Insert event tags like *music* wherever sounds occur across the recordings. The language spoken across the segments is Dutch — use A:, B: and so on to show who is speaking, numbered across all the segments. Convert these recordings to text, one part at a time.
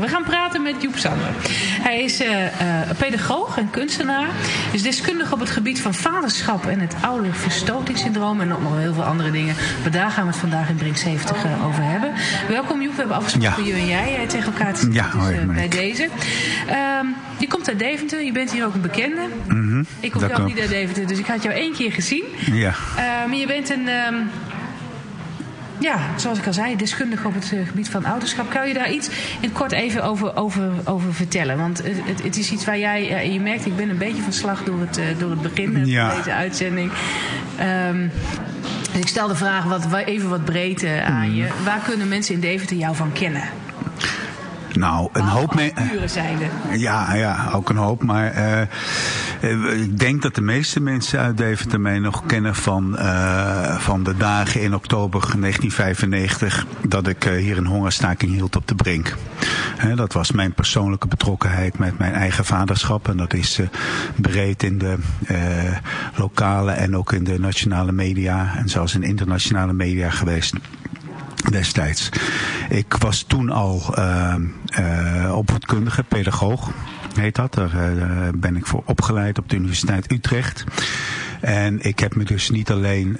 A: We gaan praten met Joep Sander. Hij is uh, uh, pedagoog en kunstenaar. Is deskundig op het gebied van vaderschap en het ouderverstotingssyndroom. En nog heel veel andere dingen. Maar daar gaan we het vandaag in Brink 70 uh, over hebben. Welkom Joep, we hebben afgesproken, ja. u en jij, tegen elkaar te zitten
B: ja, hoi,
A: dus, bij deze. Um, je komt uit Deventer, je bent hier ook een bekende.
B: Mm -hmm,
A: ik kom zelf niet uit Deventer, dus ik had jou één keer gezien.
B: Ja.
A: Maar je bent een... Um, ja, zoals ik al zei, deskundig op het gebied van ouderschap. Kan je daar iets in kort even over, over, over vertellen? Want het, het is iets waar jij, je merkt, ik ben een beetje van slag door het, door het begin
B: ja.
A: van deze uitzending. Um, dus ik stel de vraag wat, even wat breed aan je. Waar kunnen mensen in Deventer jou van kennen?
B: Nou, een hoop
A: mensen.
B: Ja, ja, ook een hoop. Maar uh, ik denk dat de meeste mensen uit Deventer mij nog kennen van, uh, van de dagen in oktober 1995 dat ik uh, hier een hongerstaking hield op de brink. Dat was mijn persoonlijke betrokkenheid met mijn eigen vaderschap. En dat is breed in de lokale en ook in de nationale media en zelfs in internationale media geweest destijds. Ik was toen al opvoedkundige, pedagoog heet dat. Daar uh, ben ik voor opgeleid op de Universiteit Utrecht. En ik heb me dus niet alleen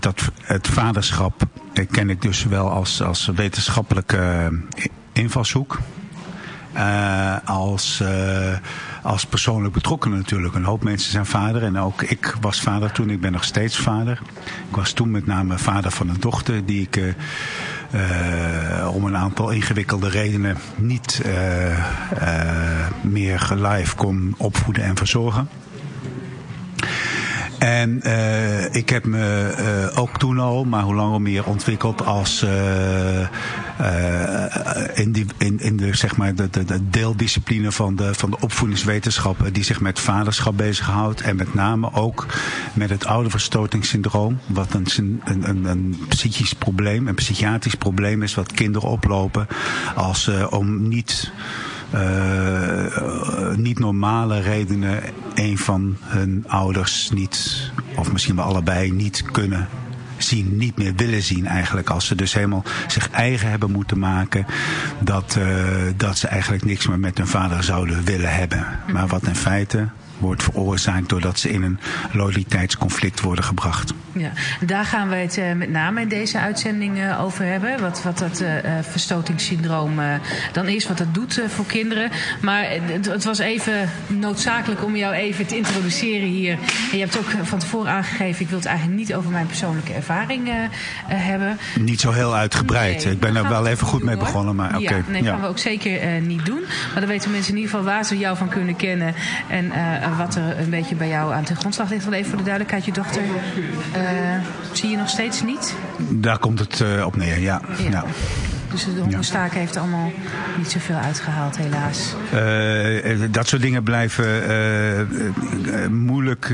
B: dat, het vaderschap ken ik dus wel als, als wetenschappelijke invalshoek. als als persoonlijk betrokken natuurlijk. Een hoop mensen zijn vader en ook ik was vader toen. Ik ben nog steeds vader. Ik was toen met name vader van een dochter die ik uh, uh, om een aantal ingewikkelde redenen niet uh, meer live kon opvoeden en verzorgen. En uh, ik heb me uh, ook toen al, maar hoe langer meer ontwikkeld als uh, in, in, in de, zeg maar de, de, de deeldiscipline van de, van de opvoedingswetenschappen die zich met vaderschap bezighoudt. En met name ook met het ouderverstotingssyndroom. Wat een, een, een, psychisch probleem, een psychiatrisch probleem is wat kinderen oplopen als om niet niet normale redenen een van hun ouders niet, of misschien wel allebei, niet kunnen zien, niet meer willen zien eigenlijk. Als ze dus helemaal zich eigen hebben moeten maken dat, uh, dat ze eigenlijk niks meer met hun vader zouden willen hebben. Maar wat in feite wordt veroorzaakt doordat ze in een loyaliteitsconflict worden gebracht.
A: Ja, daar gaan we het uh, met name in deze uitzending uh, over hebben. Wat, wat dat uh, verstotingssyndroom dan is, wat dat doet voor kinderen. Maar het, het, was even noodzakelijk om jou even te introduceren hier. En je hebt ook van tevoren aangegeven, ik wil het eigenlijk niet over mijn persoonlijke ervaring hebben.
B: Niet zo heel uitgebreid.
A: Nee,
B: ik ben er wel even goed mee
A: hoor.
B: begonnen, maar oké.
A: Ja, nee, dat
B: ja.
A: gaan we ook zeker niet doen. Maar dan weten mensen in ieder geval waar ze jou van kunnen kennen. En wat er een beetje bij jou aan ten grondslag ligt. Want even voor de duidelijkheid, je dochter uh, zie je nog steeds niet?
B: Daar komt het uh, op neer, ja.
A: Ja.
B: ja.
A: Dus de hongerstaken heeft allemaal niet zoveel uitgehaald, helaas.
B: Uh, dat soort dingen blijven moeilijk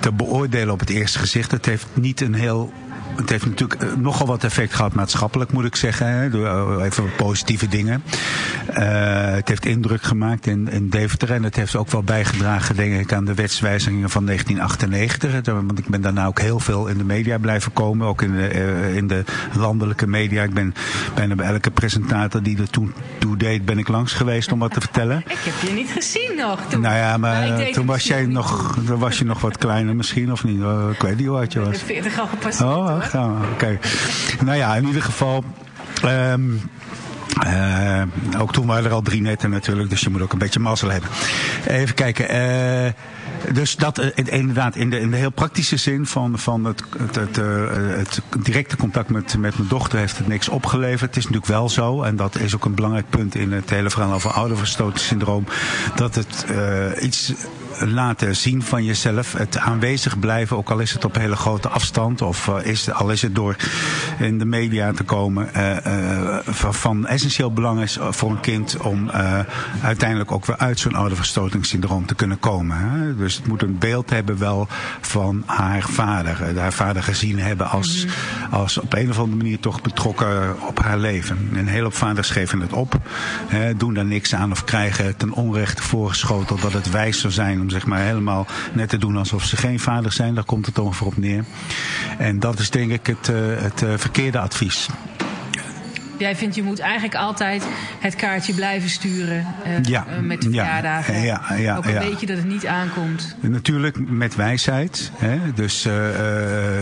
B: te beoordelen op het eerste gezicht. Het heeft niet een heel het heeft natuurlijk nogal wat effect gehad maatschappelijk, moet ik zeggen. Door even positieve dingen. Uh, het heeft indruk gemaakt in, in Deventer. En het heeft ook wel bijgedragen, denk ik, aan de wetswijzigingen van 1998. Want ik ben daarna ook heel veel in de media blijven komen. Ook in de, uh, in de landelijke media. Ik ben bijna bij elke presentator die er toen toe deed, ben ik langs geweest om wat te vertellen.
A: Ik heb je niet gezien nog toen.
B: Nou ja, maar nou, toen was jij nog, was je nog wat kleiner misschien, of niet? Ik weet niet hoe oud je was.
A: De 40 al gepasseerd.
B: Oh,
A: hoor.
B: Oké. Nou ja, in ieder geval. Um, uh, ook toen waren er al drie netten natuurlijk, dus je moet ook een beetje mazzel hebben. Even kijken. Uh, dus dat uh, inderdaad in de, in de heel praktische zin van, van het, het, het, het, directe contact met, met mijn dochter heeft het niks opgeleverd. Het is natuurlijk wel zo, en dat is ook een belangrijk punt in het hele verhaal over ouderverstotingssyndroom, dat het iets laten zien van jezelf. Het aanwezig blijven, ook al is het op hele grote afstand. Of uh, is, al is het door in de media te komen. Uh, uh, van, van, essentieel belang is voor een kind om uiteindelijk ook weer uit zo'n ouderverstotingssyndroom te kunnen komen. Hè? Dus het moet een beeld hebben wel van haar vader. haar vader gezien hebben als, -hmm. als op een of andere manier toch betrokken op haar leven. En heel op vaders geven het op. Hè, doen daar niks aan of krijgen ten onrechte voorgeschoteld dat het wijs zou zijn om zeg maar helemaal net te doen alsof ze geen vader zijn. Daar komt het ongeveer op neer. En dat is denk ik het, uh, het uh, verkeerde advies.
A: Jij vindt je moet eigenlijk altijd het kaartje blijven sturen uh,
B: ja,
A: met de verjaardagen.
B: Ja, ja,
A: Ook al weet je dat het niet aankomt.
B: Natuurlijk met wijsheid. Hè? Dus uh,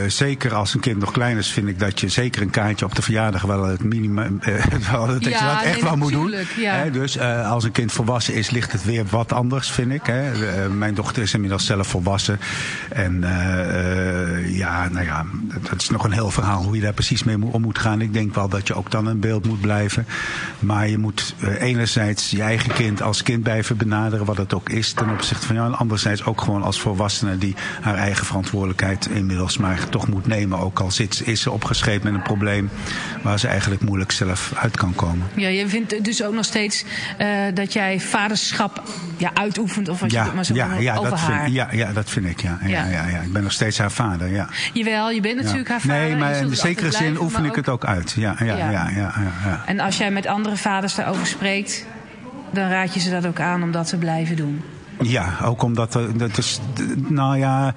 B: zeker als een kind nog klein is, vind ik dat je zeker een kaartje op de verjaardag wel het minimum. *laughs* dat je dat echt wel moet doen. Hè? Dus als een kind volwassen is, ligt het weer wat anders, vind ik. Hè? mijn dochter is inmiddels zelf volwassen. En ja, nou ja, dat is nog een heel verhaal hoe je daar precies mee om moet gaan. Ik denk wel dat je ook dan een beeld moet blijven. Maar je moet uh, enerzijds je eigen kind als kind blijven benaderen, wat het ook is ten opzichte van jou. En anderzijds ook gewoon als volwassene die haar eigen verantwoordelijkheid inmiddels maar toch moet nemen. Ook al zit, is ze opgeschreven met een probleem waar ze eigenlijk moeilijk zelf uit kan komen.
A: Ja, je vindt dus ook nog steeds uh, dat jij vaderschap ja, uitoefent of wat
B: ja,
A: je maar zo
B: ja, ja,
A: over
B: dat
A: haar.
B: Vind, ja, ja, dat vind ik. Ja. Ja. Ja, ja, Ik ben nog steeds haar vader. Ja.
A: Jawel, je bent natuurlijk haar vader.
B: Nee, maar in
A: de
B: zekere zin oefen ik het ook uit. Ja, ja, ja. Ja, ja,
A: En als jij met andere vaders daarover spreekt, dan raad je ze dat ook aan om dat te blijven doen.
B: Ja, ook omdat dat is, nou ja.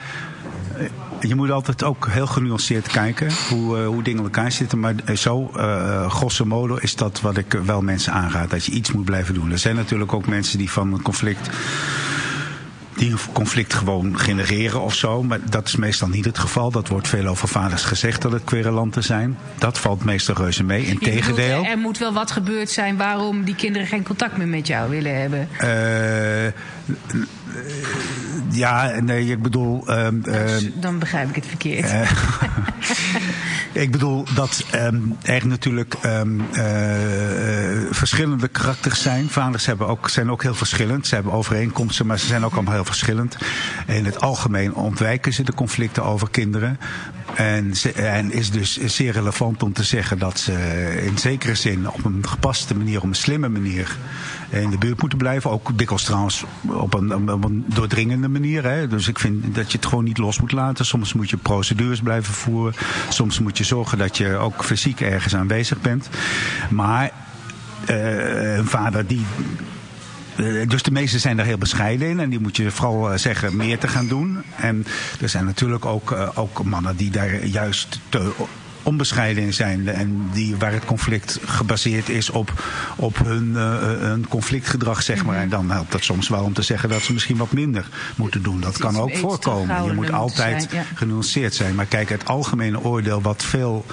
B: Je moet altijd ook heel genuanceerd kijken hoe, uh, hoe dingen in elkaar zitten. Maar zo, uh, grosso modo, is dat wat ik wel mensen aanraad. Dat je iets moet blijven doen. Er zijn natuurlijk ook mensen die van een conflict die een conflict gewoon genereren of zo. Maar dat is meestal niet het geval. Dat wordt veel over vaders gezegd dat het querulanten zijn. Dat valt meestal reuze mee. Integendeel.
A: Er moet wel wat gebeurd zijn waarom die kinderen geen contact meer met jou willen hebben.
B: Uh, ja, nee, ik bedoel. Uh,
A: uh, dan begrijp ik het verkeerd. Uh, *laughs*
B: ik bedoel dat um, er natuurlijk um, verschillende karakters zijn. Vaders hebben ook, zijn ook heel verschillend. Ze hebben overeenkomsten, maar ze zijn ook allemaal heel verschillend. In het algemeen ontwijken ze de conflicten over kinderen. En, en is dus zeer relevant om te zeggen dat ze in zekere zin op een gepaste manier, op een slimme manier in de buurt moeten blijven. Ook dikwijls trouwens op een, doordringende manier. Hè. Dus ik vind dat je het gewoon niet los moet laten. Soms moet je procedures blijven voeren. Soms moet je zorgen dat je ook fysiek ergens aanwezig bent. Maar uh, een vader die dus de meesten zijn daar heel bescheiden in. En die moet je vooral zeggen meer te gaan doen. En er zijn natuurlijk ook, ook mannen die daar juist te onbescheiden in zijn. En die, waar het conflict gebaseerd is op, op hun, uh, hun conflictgedrag, zeg maar. En dan helpt dat soms wel om te zeggen dat ze misschien wat minder moeten doen. Dat kan ook voorkomen. Je moet altijd genuanceerd zijn. Maar kijk, het algemene oordeel wat veel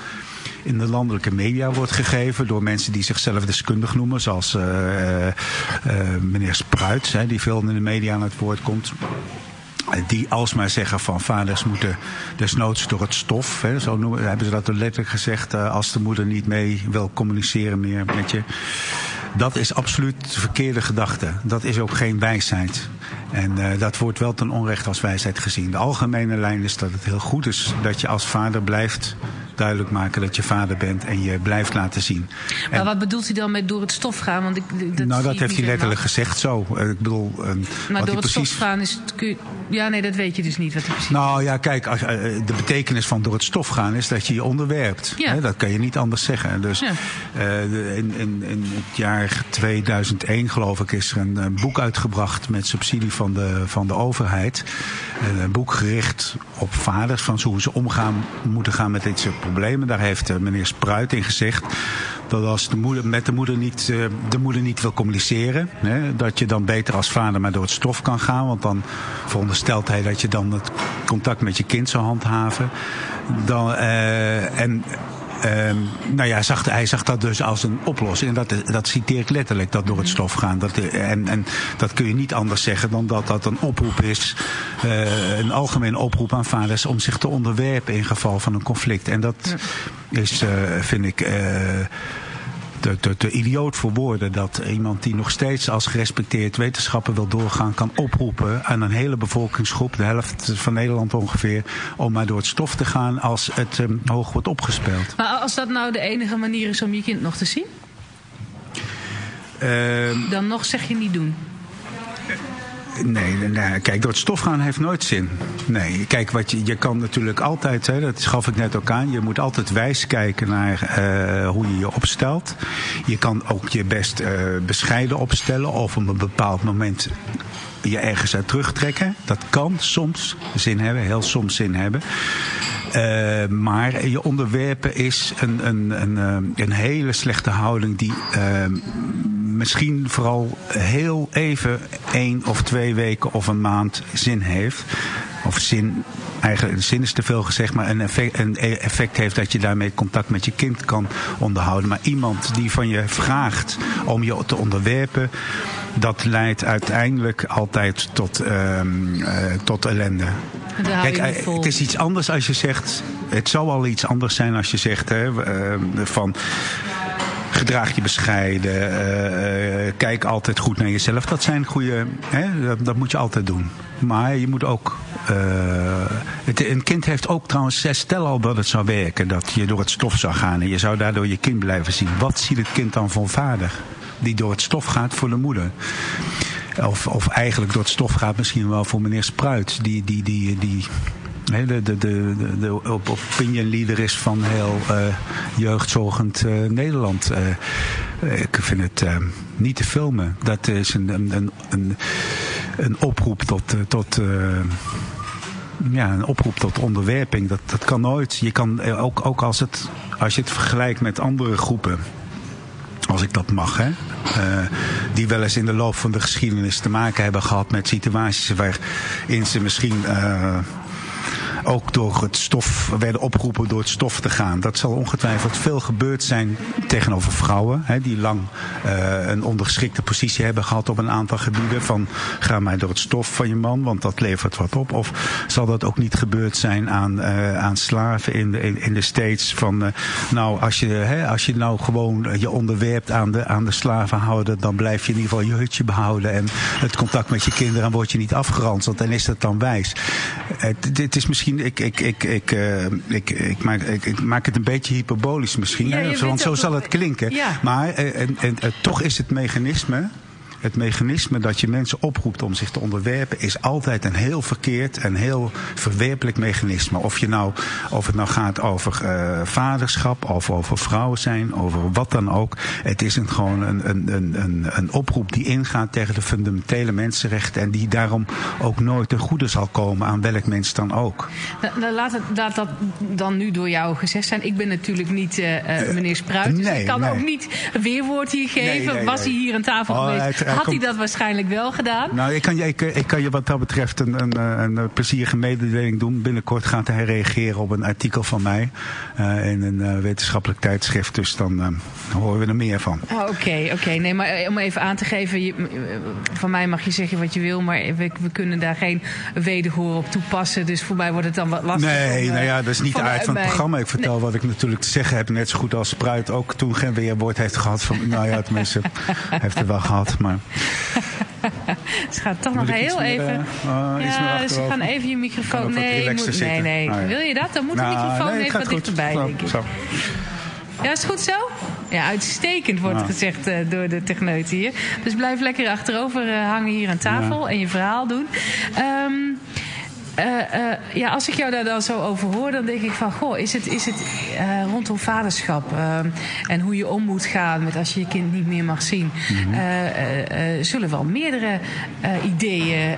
B: in de landelijke media wordt gegeven door mensen die zichzelf deskundig noemen, zoals uh, uh, meneer Spruit, hè, die veel in de media aan het woord komt die alsmaar zeggen van vaders moeten desnoods door het stof. Hè, zo hebben ze dat letterlijk gezegd. Uh, als de moeder niet mee wil communiceren meer met je. Dat is absoluut de verkeerde gedachte. Dat is ook geen wijsheid. En uh, dat wordt wel ten onrechte als wijsheid gezien. De algemene lijn is dat het heel goed is dat je als vader blijft duidelijk maken dat je vader bent en je blijft laten zien.
A: Maar en, wat bedoelt hij dan met door het stof gaan? Want ik,
B: dat nou, dat heeft hij letterlijk gezegd zo. Ik bedoel, uh,
A: maar door het precies... stof gaan is het. Je, ja, nee, dat weet je dus niet wat hij precies.
B: Nou ja, kijk, als, uh, de betekenis van door het stof gaan is dat je je onderwerpt.
A: Ja.
B: Hè, dat kan je niet anders zeggen. Dus
A: ja.
B: uh, in, in, in het jaar 2001, geloof ik, is er een, een boek uitgebracht met subsidie van de, van de overheid. Een boek gericht op vaders, van hoe ze omgaan moeten gaan met dit soort problemen. Daar heeft uh, meneer Spruit in gezegd dat als de moeder met de moeder niet, uh, de moeder niet wil communiceren, hè, dat je dan beter als vader maar door het stof kan gaan. Want dan veronderstelt hij dat je dan het contact met je kind zou handhaven. Dan, uh, en Um, nou ja, zag, hij zag dat dus als een oplossing. En dat, dat citeer ik letterlijk, dat door het stof gaan. Dat, en, en dat kun je niet anders zeggen dan dat dat een oproep is. Uh, een algemene oproep aan vaders om zich te onderwerpen in geval van een conflict. En dat ja. is, uh, vind ik. Uh, te, te, te, idioot voor woorden dat iemand die nog steeds als gerespecteerd wetenschapper wil doorgaan, kan oproepen aan een hele bevolkingsgroep, de helft van Nederland ongeveer, om maar door het stof te gaan als het um, hoog wordt opgespeeld.
A: Maar als dat nou de enige manier is om je kind nog te zien?
B: Uh,
A: Dan nog zeg je niet doen.
B: Nee, kijk, door het stof gaan heeft nooit zin. Nee, kijk, wat je, je kan natuurlijk altijd, hè, dat gaf ik net ook aan, je moet altijd wijs kijken naar uh, hoe je je opstelt. Je kan ook je best uh, bescheiden opstellen of op een bepaald moment je ergens uit terugtrekken. Dat kan soms zin hebben, heel soms zin hebben. Uh, maar je onderwerpen is een, een, een, een hele slechte houding die misschien vooral heel even één of twee weken of een maand zin heeft. Of zin, eigenlijk zin is te veel gezegd, maar een effect, een effect heeft dat je daarmee contact met je kind kan onderhouden. Maar iemand die van je vraagt om je te onderwerpen, dat leidt uiteindelijk altijd tot, uh, uh, tot ellende. Kijk, het is iets anders als je zegt. Het zou al iets anders zijn als je zegt hè, uh, van gedraag je bescheiden, uh, uh, kijk altijd goed naar jezelf. Dat zijn goede, hè, dat, dat, moet je altijd doen. Maar je moet ook, het, een kind heeft ook trouwens, stel al dat het zou werken, dat je door het stof zou gaan en je zou daardoor je kind blijven zien. Wat ziet het kind dan van vader? Die door het stof gaat voor de moeder. Of, of eigenlijk door het stof gaat misschien wel voor meneer Spruit. Die, die, die, die, de, de, de, de opinion leader is van heel uh, jeugdzorgend uh, Nederland. Uh, ik vind het niet te filmen. Dat is een, een, een, een oproep tot. tot ja, een oproep tot onderwerping. Dat, dat kan nooit. Je kan ook, ook als, het, als je het vergelijkt met andere groepen als ik dat mag, hè, die wel eens in de loop van de geschiedenis te maken hebben gehad met situaties waarin ze misschien ook door het stof werden opgeroepen door het stof te gaan. Dat zal ongetwijfeld veel gebeurd zijn tegenover vrouwen. Hè, die lang uh, een ondergeschikte positie hebben gehad op een aantal gebieden. Van ga maar door het stof van je man, want dat levert wat op. Of zal dat ook niet gebeurd zijn aan, uh, aan slaven in de, in, de States. Van uh, nou, als je, hè, als je nou gewoon je onderwerpt aan de, aan de slavenhouder, dan blijf je in ieder geval je hutje behouden. En het contact met je kinderen word je niet afgeranseld. En is dat dan wijs? dit is misschien ik, ik, ik, ik, uh, ik, ik, maak, ik, ik, maak het een beetje hyperbolisch misschien. Ja, hè? Want zo zal het klinken. Ja. Maar en, en, en, toch is het mechanisme het mechanisme dat je mensen oproept om zich te onderwerpen is altijd een heel verkeerd en heel verwerpelijk mechanisme. Of, je nou, of het nou gaat over uh, vaderschap, of over vrouwen zijn, over wat dan ook. Het is een, gewoon een, een, een, een oproep die ingaat tegen de fundamentele mensenrechten en die daarom ook nooit ten goede zal komen aan welk mens dan ook.
A: Laat, het, laat dat dan nu door jou gezegd zijn. Ik ben natuurlijk niet uh, uh, meneer Spruit, dus nee, ik kan nee. ook niet weerwoord hier geven. Nee, Was hij hier aan tafel oh, geweest? Had hij dat waarschijnlijk wel gedaan.
B: Nou, ik kan, je, ik, ik kan je wat dat betreft een, een, een, een plezierige mededeling doen. Binnenkort gaat hij reageren op een artikel van mij uh, in een wetenschappelijk tijdschrift. Dus dan uh, horen we er meer van.
A: Oké, oh, oké. Okay, okay. Nee, maar om even aan te geven, je, van mij mag je zeggen wat je wil, maar we, we kunnen daar geen wederhoor op toepassen. Dus voor mij wordt het dan wat lastig.
B: Nee, nou ja, dat is niet de aard van het programma. Ik vertel nee. wat ik natuurlijk te zeggen heb. Net zo goed als Spruit ook toen geen weerwoord heeft gehad. Van, nou ja, tenminste, *laughs* heeft er wel gehad. Maar *laughs*
A: ze gaat toch nog heel even. Uh, ja, ze gaan even je microfoon. Nee, moet, nee, nee. Ja. Wil je dat? Dan moet nou, de microfoon nee, even wat dichterbij, zo, denk ik. Zo. Ja, is het goed zo? Ja, uitstekend wordt ja. gezegd uh, door de techneuten hier. Dus blijf lekker achterover uh, hangen hier aan tafel ja. en je verhaal doen. Um, uh, uh, ja, als ik jou daar dan zo over hoor, dan denk ik van... goh, is het, is het uh, rondom vaderschap en hoe je om moet gaan... met als je je kind niet meer mag zien... Mm -hmm. zullen wel meerdere ideeën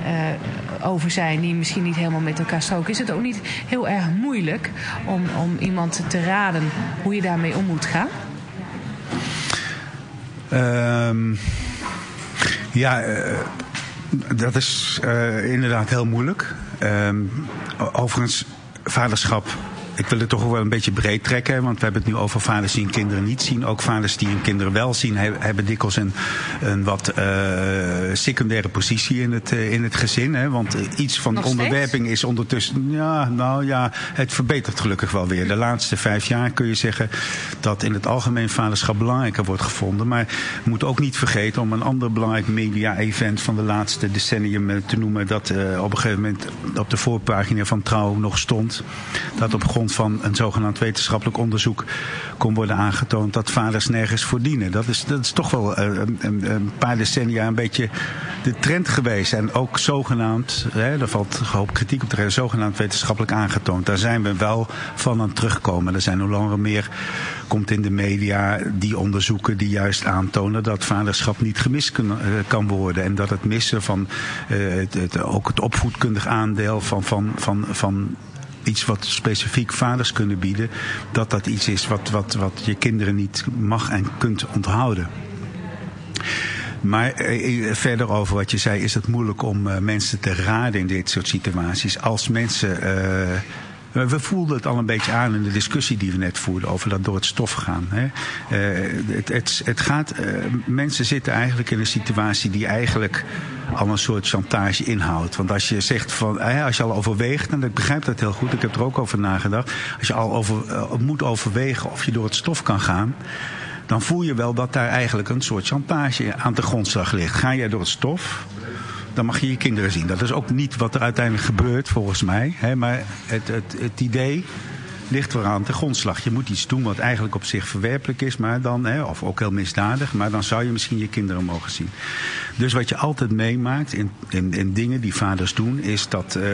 A: over zijn... die misschien niet helemaal met elkaar stroken. Is het ook niet heel erg moeilijk om, om iemand te raden... hoe je daarmee om moet gaan?
B: Um, ja dat is inderdaad heel moeilijk. Um, overigens, vaderschap ik wil het toch wel een beetje breed trekken. Want we hebben het nu over vaders die hun kinderen niet zien. Ook vaders die hun kinderen wel zien, hebben dikwijls een, een wat uh, secundaire positie in het, uh, in het gezin. Hè? Want iets van Nog onderwerping steeds? is ondertussen. Ja, nou ja, het verbetert gelukkig wel weer. De laatste vijf jaar kun je zeggen dat in het algemeen vaderschap belangrijker wordt gevonden. Maar we moeten ook niet vergeten om een ander belangrijk media-event van de laatste decennium te noemen. Dat uh, op een gegeven moment op de voorpagina van Trouw nog stond. Dat op grond van een zogenaamd wetenschappelijk onderzoek kon worden aangetoond dat vaders nergens voor dienen. Dat is, dat is toch wel een, een, een paar decennia een beetje de trend geweest. En ook zogenaamd, hè, daar valt hoop kritiek op te geven, zogenaamd wetenschappelijk aangetoond. Daar zijn we wel van aan terugkomen. Er zijn hoe langer meer komt in de media die onderzoeken die juist aantonen dat vaderschap niet gemist kan, uh, kan worden. En dat het missen van het, het, ook het opvoedkundig aandeel van, van, van, van iets wat specifiek vaders kunnen bieden, dat dat iets is wat, wat, wat je kinderen niet mag en kunt onthouden. Maar eh, verder over wat je zei, is het moeilijk om uh, mensen te raden in dit soort situaties. Als mensen. We voelden het al een beetje aan in de discussie die we net voerden over dat door het stof gaan. Hè. het, het, het, gaat, mensen zitten eigenlijk in een situatie die eigenlijk al een soort chantage inhoudt. Want als je zegt van, als je al overweegt, en ik begrijp dat heel goed, ik heb er ook over nagedacht. Als je al over, moet overwegen of je door het stof kan gaan dan voel je wel dat daar eigenlijk een soort chantage aan de grondslag ligt. Ga jij door het stof, dan mag je je kinderen zien. Dat is ook niet wat er uiteindelijk gebeurt, volgens mij. Hè, maar het, het, het idee ligt weer aan de grondslag. Je moet iets doen wat eigenlijk op zich verwerpelijk is, maar dan, hè, of ook heel misdadig, maar dan zou je misschien je kinderen mogen zien. Dus wat je altijd meemaakt in, in, in dingen die vaders doen, is dat uh,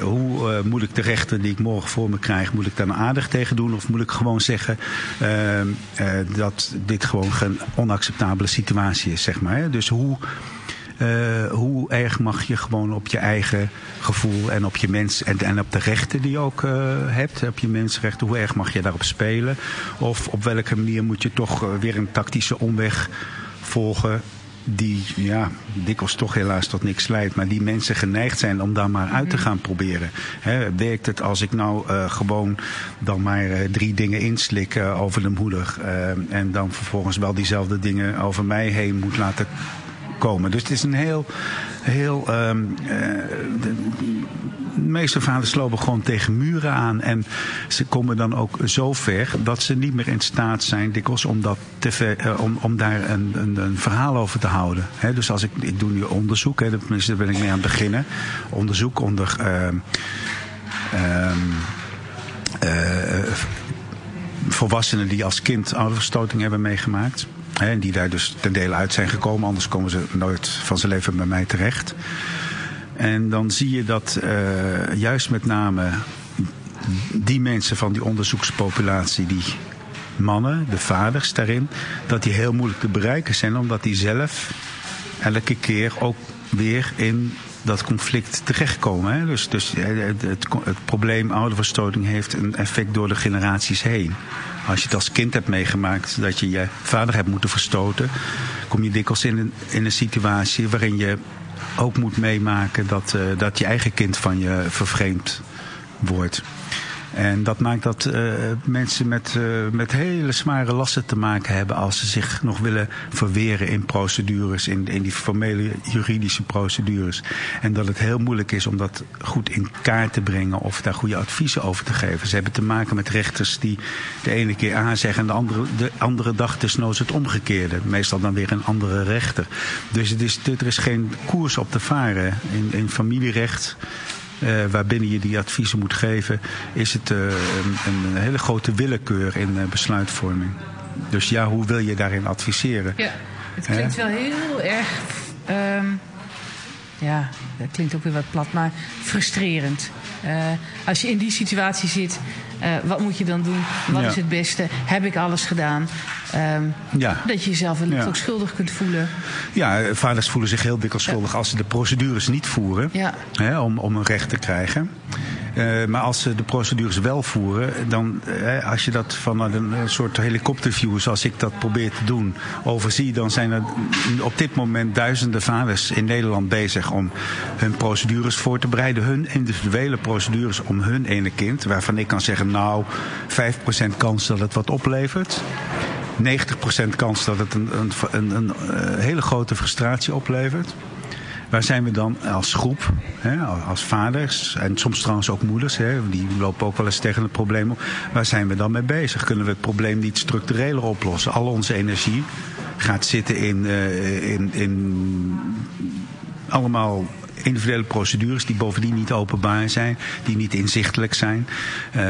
B: hoe uh, moet ik de rechter die ik morgen voor me krijg, moet ik daar nou aardig tegen doen? Of moet ik gewoon zeggen uh, dat dit gewoon geen onacceptabele situatie is, zeg maar. Hè? Dus hoe uh, hoe erg mag je gewoon op je eigen gevoel en op je mens en, en op de rechten die je ook uh, hebt, op je mensenrechten, hoe erg mag je daarop spelen? Of op welke manier moet je toch uh, weer een tactische omweg volgen die ja, dikwijls toch helaas tot niks leidt. Maar die mensen geneigd zijn om daar maar uit te mhm. gaan proberen. He, werkt het als ik nou uh, gewoon dan maar uh, drie dingen inslik uh, over de moeder. en dan vervolgens wel diezelfde dingen over mij heen moet laten komen. Dus het is een heel. heel um, de, meeste vaders lopen gewoon tegen muren aan. En ze komen dan ook zo ver dat ze niet meer in staat zijn, dikwijls, om, dat te uh, om, om daar een, een, een, verhaal over te houden. Dus als ik, ik doe nu onderzoek, he, tenminste daar ben ik mee aan het beginnen. Onderzoek onder. Uh, um, uh, volwassenen die als kind ouderverstoting hebben meegemaakt. En die daar dus ten dele uit zijn gekomen, anders komen ze nooit van zijn leven bij mij terecht. En dan zie je dat uh, juist met name die mensen van die onderzoekspopulatie, die mannen, de vaders daarin, dat die heel moeilijk te bereiken zijn, omdat die zelf elke keer ook weer in dat conflict terechtkomen. Hè? Dus, dus het, het, het probleem ouderverstoting heeft een effect door de generaties heen. Als je het als kind hebt meegemaakt dat je je vader hebt moeten verstoten, kom je dikwijls in een, in een situatie waarin je ook moet meemaken dat, uh, dat je eigen kind van je vervreemd wordt. En dat maakt dat uh, mensen met, uh, met hele zware lasten te maken hebben als ze zich nog willen verweren in procedures, in, in die formele juridische procedures. En dat het heel moeilijk is om dat goed in kaart te brengen of daar goede adviezen over te geven. Ze hebben te maken met rechters die de ene keer A zeggen en de andere, de andere dag desnoods het omgekeerde. Meestal dan weer een andere rechter. Dus het is, er is geen koers op te varen in, in familierecht uh, waarbinnen je die adviezen moet geven, is het uh, een, een, hele grote willekeur in uh, besluitvorming. Dus ja, hoe wil je daarin adviseren?
A: Ja, het klinkt wel heel erg. Um, ja, dat klinkt ook weer wat plat, maar frustrerend. als je in die situatie zit, wat moet je dan doen? Wat ja. is het beste? Heb ik alles gedaan? Um, ja. Dat je jezelf wellicht ja. ook schuldig kunt voelen.
B: Ja, vaders voelen zich heel dikwijls schuldig als ze de procedures niet voeren hè, om, om een recht te krijgen. Uh, maar als ze de procedures wel voeren, dan uh, als je dat van een, een soort helikopterview, zoals ik dat probeer te doen, overzie, dan zijn er op dit moment duizenden vaders in Nederland bezig om hun procedures voor te bereiden, hun individuele procedures om hun ene kind, waarvan ik kan zeggen, nou, 5% kans dat het wat oplevert. 90% kans dat het een, een, een, een, eh, hele grote frustratie oplevert. Waar zijn we dan als groep, hè, als vaders en soms trouwens ook moeders, hè, die lopen ook wel eens tegen het probleem op. Waar zijn we dan mee bezig? Kunnen we het probleem niet structureler oplossen? Al onze energie gaat zitten in, uh, in, in allemaal individuele procedures die bovendien niet openbaar zijn, die niet inzichtelijk zijn. Uh,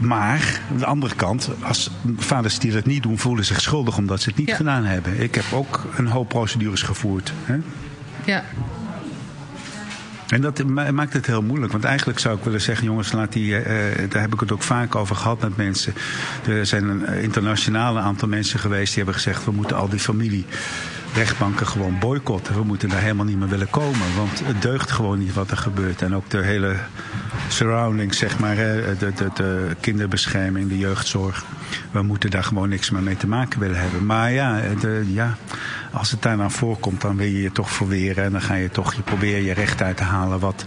B: maar aan de andere kant, als vaders die dat niet doen, voelen zich schuldig omdat ze het niet ja. gedaan hebben. Ik heb ook een hoop procedures gevoerd. Hè?
A: Ja.
B: En dat maakt het heel moeilijk. Want eigenlijk zou ik willen zeggen, jongens, laat die, uh, daar heb ik het ook vaak over gehad met mensen. Er zijn een internationale aantal mensen geweest die hebben gezegd, we moeten al die familie rechtbanken gewoon boycotten. We moeten daar helemaal niet meer willen komen. Want het deugt gewoon niet wat er gebeurt. En ook de hele surroundings, zeg maar, de, de, de kinderbescherming, de jeugdzorg. We moeten daar gewoon niks meer mee te maken willen hebben. Maar ja, de, ja als het daarna voorkomt, dan wil je je toch verweren. En dan ga je toch je proberen je recht uit te halen wat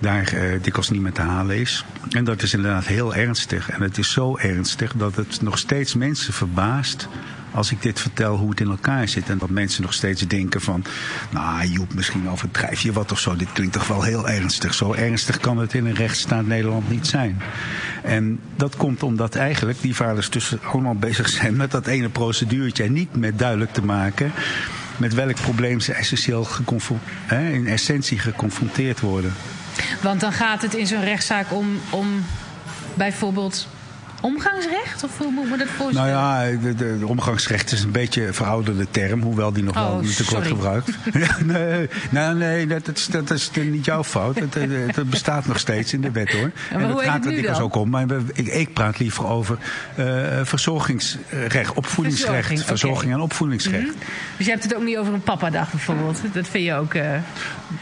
B: daar uh, dikwijls niet meer te halen is. En dat is inderdaad heel ernstig. En het is zo ernstig dat het nog steeds mensen verbaast als ik dit vertel hoe het in elkaar zit. En dat mensen nog steeds denken van, nou Joep, misschien overdrijf je wat of zo. Dit klinkt toch wel heel ernstig. Zo ernstig kan het in een rechtsstaat Nederland niet zijn. En dat komt omdat eigenlijk die vaders tussen allemaal bezig zijn met dat ene proceduretje. En niet met duidelijk te maken met welk probleem ze essentieel in essentie geconfronteerd worden.
A: Want dan gaat het in zo'n rechtszaak om, om bijvoorbeeld omgangsrecht? Of hoe moet dat voorstellen?
B: Nou ja, de, de, omgangsrecht is een beetje een verouderde term, hoewel die nog wel oh, natuurlijk wordt gebruikt. *laughs* nee, nou, nee dat, is, dat is niet jouw fout. Het, het, bestaat nog steeds in de wet hoor.
A: En, en dat gaat er dikwijls
B: ook om. Maar ik, ik, praat liever over uh, verzorgingsrecht, opvoedingsrecht, verzorging en opvoedingsrecht. Mhm.
A: Dus je hebt het ook niet over een papadag bijvoorbeeld? Dat vind je ook. Uh...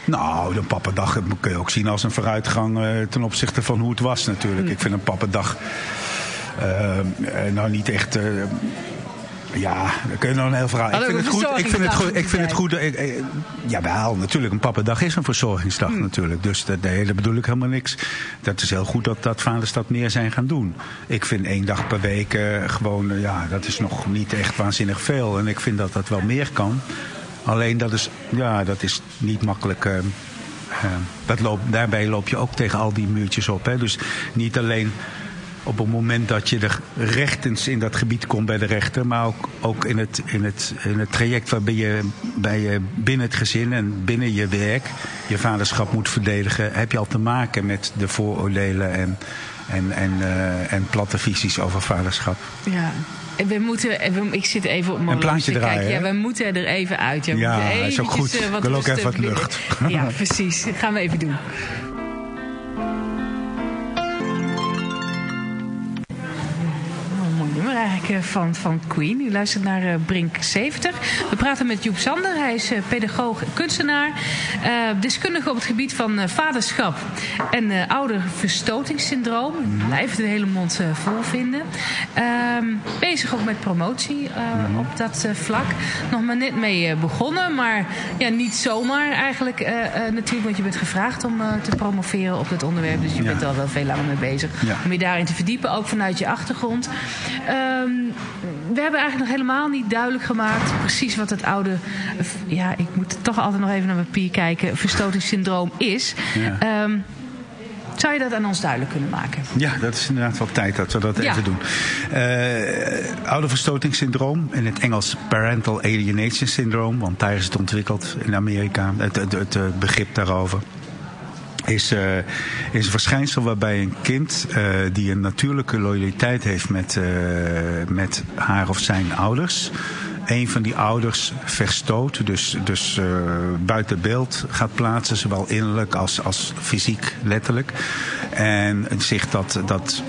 B: Nou, een papadag kun je ook zien als een vooruitgang uh, ten opzichte van hoe het was natuurlijk. Mhm. Ik vind een papadag nou, niet echt. Uh, ja, daar kun je nog een heel verhaal. Ik vind het goed. Ik vind het goed. Ik vind het goed. Ik, ik, jawel, natuurlijk. Een pappendag is een verzorgingsdag hmm. natuurlijk. Dus dat, nee, dat bedoel ik helemaal niks. Dat is heel goed dat, dat vaders dat meer zijn gaan doen. Ik vind één dag per week uh, gewoon, ja, dat is nog niet echt waanzinnig veel. En ik vind dat dat wel meer kan. Alleen dat is, ja, dat is niet makkelijk. Uh, dat loop, daarbij loop je ook tegen al die muurtjes op. Hè. Dus niet alleen op het moment dat je er rechtens in dat gebied komt bij de rechter, maar ook, ook in, het, in, het, in het traject waarbij je, bij je binnen het gezin en binnen je werk je vaderschap moet verdedigen, heb je al te maken met de vooroordelen en, en, en, uh, en platte visies over vaderschap.
A: Ja. We moeten, ik zit even op mijn
B: plaatje draaien.
A: Ja, we moeten er even uit.
B: Ja, ja is ook goed. Uh, ik wil ook even wat lucht.
A: Ja, precies. Dat gaan we even doen. Eh, van, van Queen. U luistert naar uh, Brink 70. We praten met Joep Sander. Hij is uh, pedagoog en kunstenaar. Uh, deskundige op het gebied van vaderschap en ouderverstotingssyndroom. Blijft de hele mond vol vinden. Ehm, bezig ook met promotie mhm. op dat vlak. Nog maar net mee begonnen. Maar ja, niet zomaar eigenlijk natuurlijk. Want je bent gevraagd om te promoveren op het onderwerp. Dus je bent al wel veel langer mee bezig. Om je daarin te verdiepen. Ook vanuit je achtergrond. Um, we hebben eigenlijk nog helemaal niet duidelijk gemaakt precies wat het oude, ja, ik moet toch altijd nog even naar mijn papier kijken, verstotingssyndroom is. Ehm, zou je dat aan ons duidelijk kunnen maken?
B: Ja, dat is inderdaad wel tijd dat we dat even doen. Uh, oude verstotingssyndroom, in het Engels parental alienation syndroom, want daar is het ontwikkeld in Amerika, het, het, het begrip daarover is, uh, is een verschijnsel waarbij een kind uh, die een natuurlijke loyaliteit heeft met, uh, met haar of zijn ouders een van die ouders verstoot, dus, dus uh, buiten beeld gaat plaatsen, zowel innerlijk als, als fysiek, letterlijk. En zich dat, dat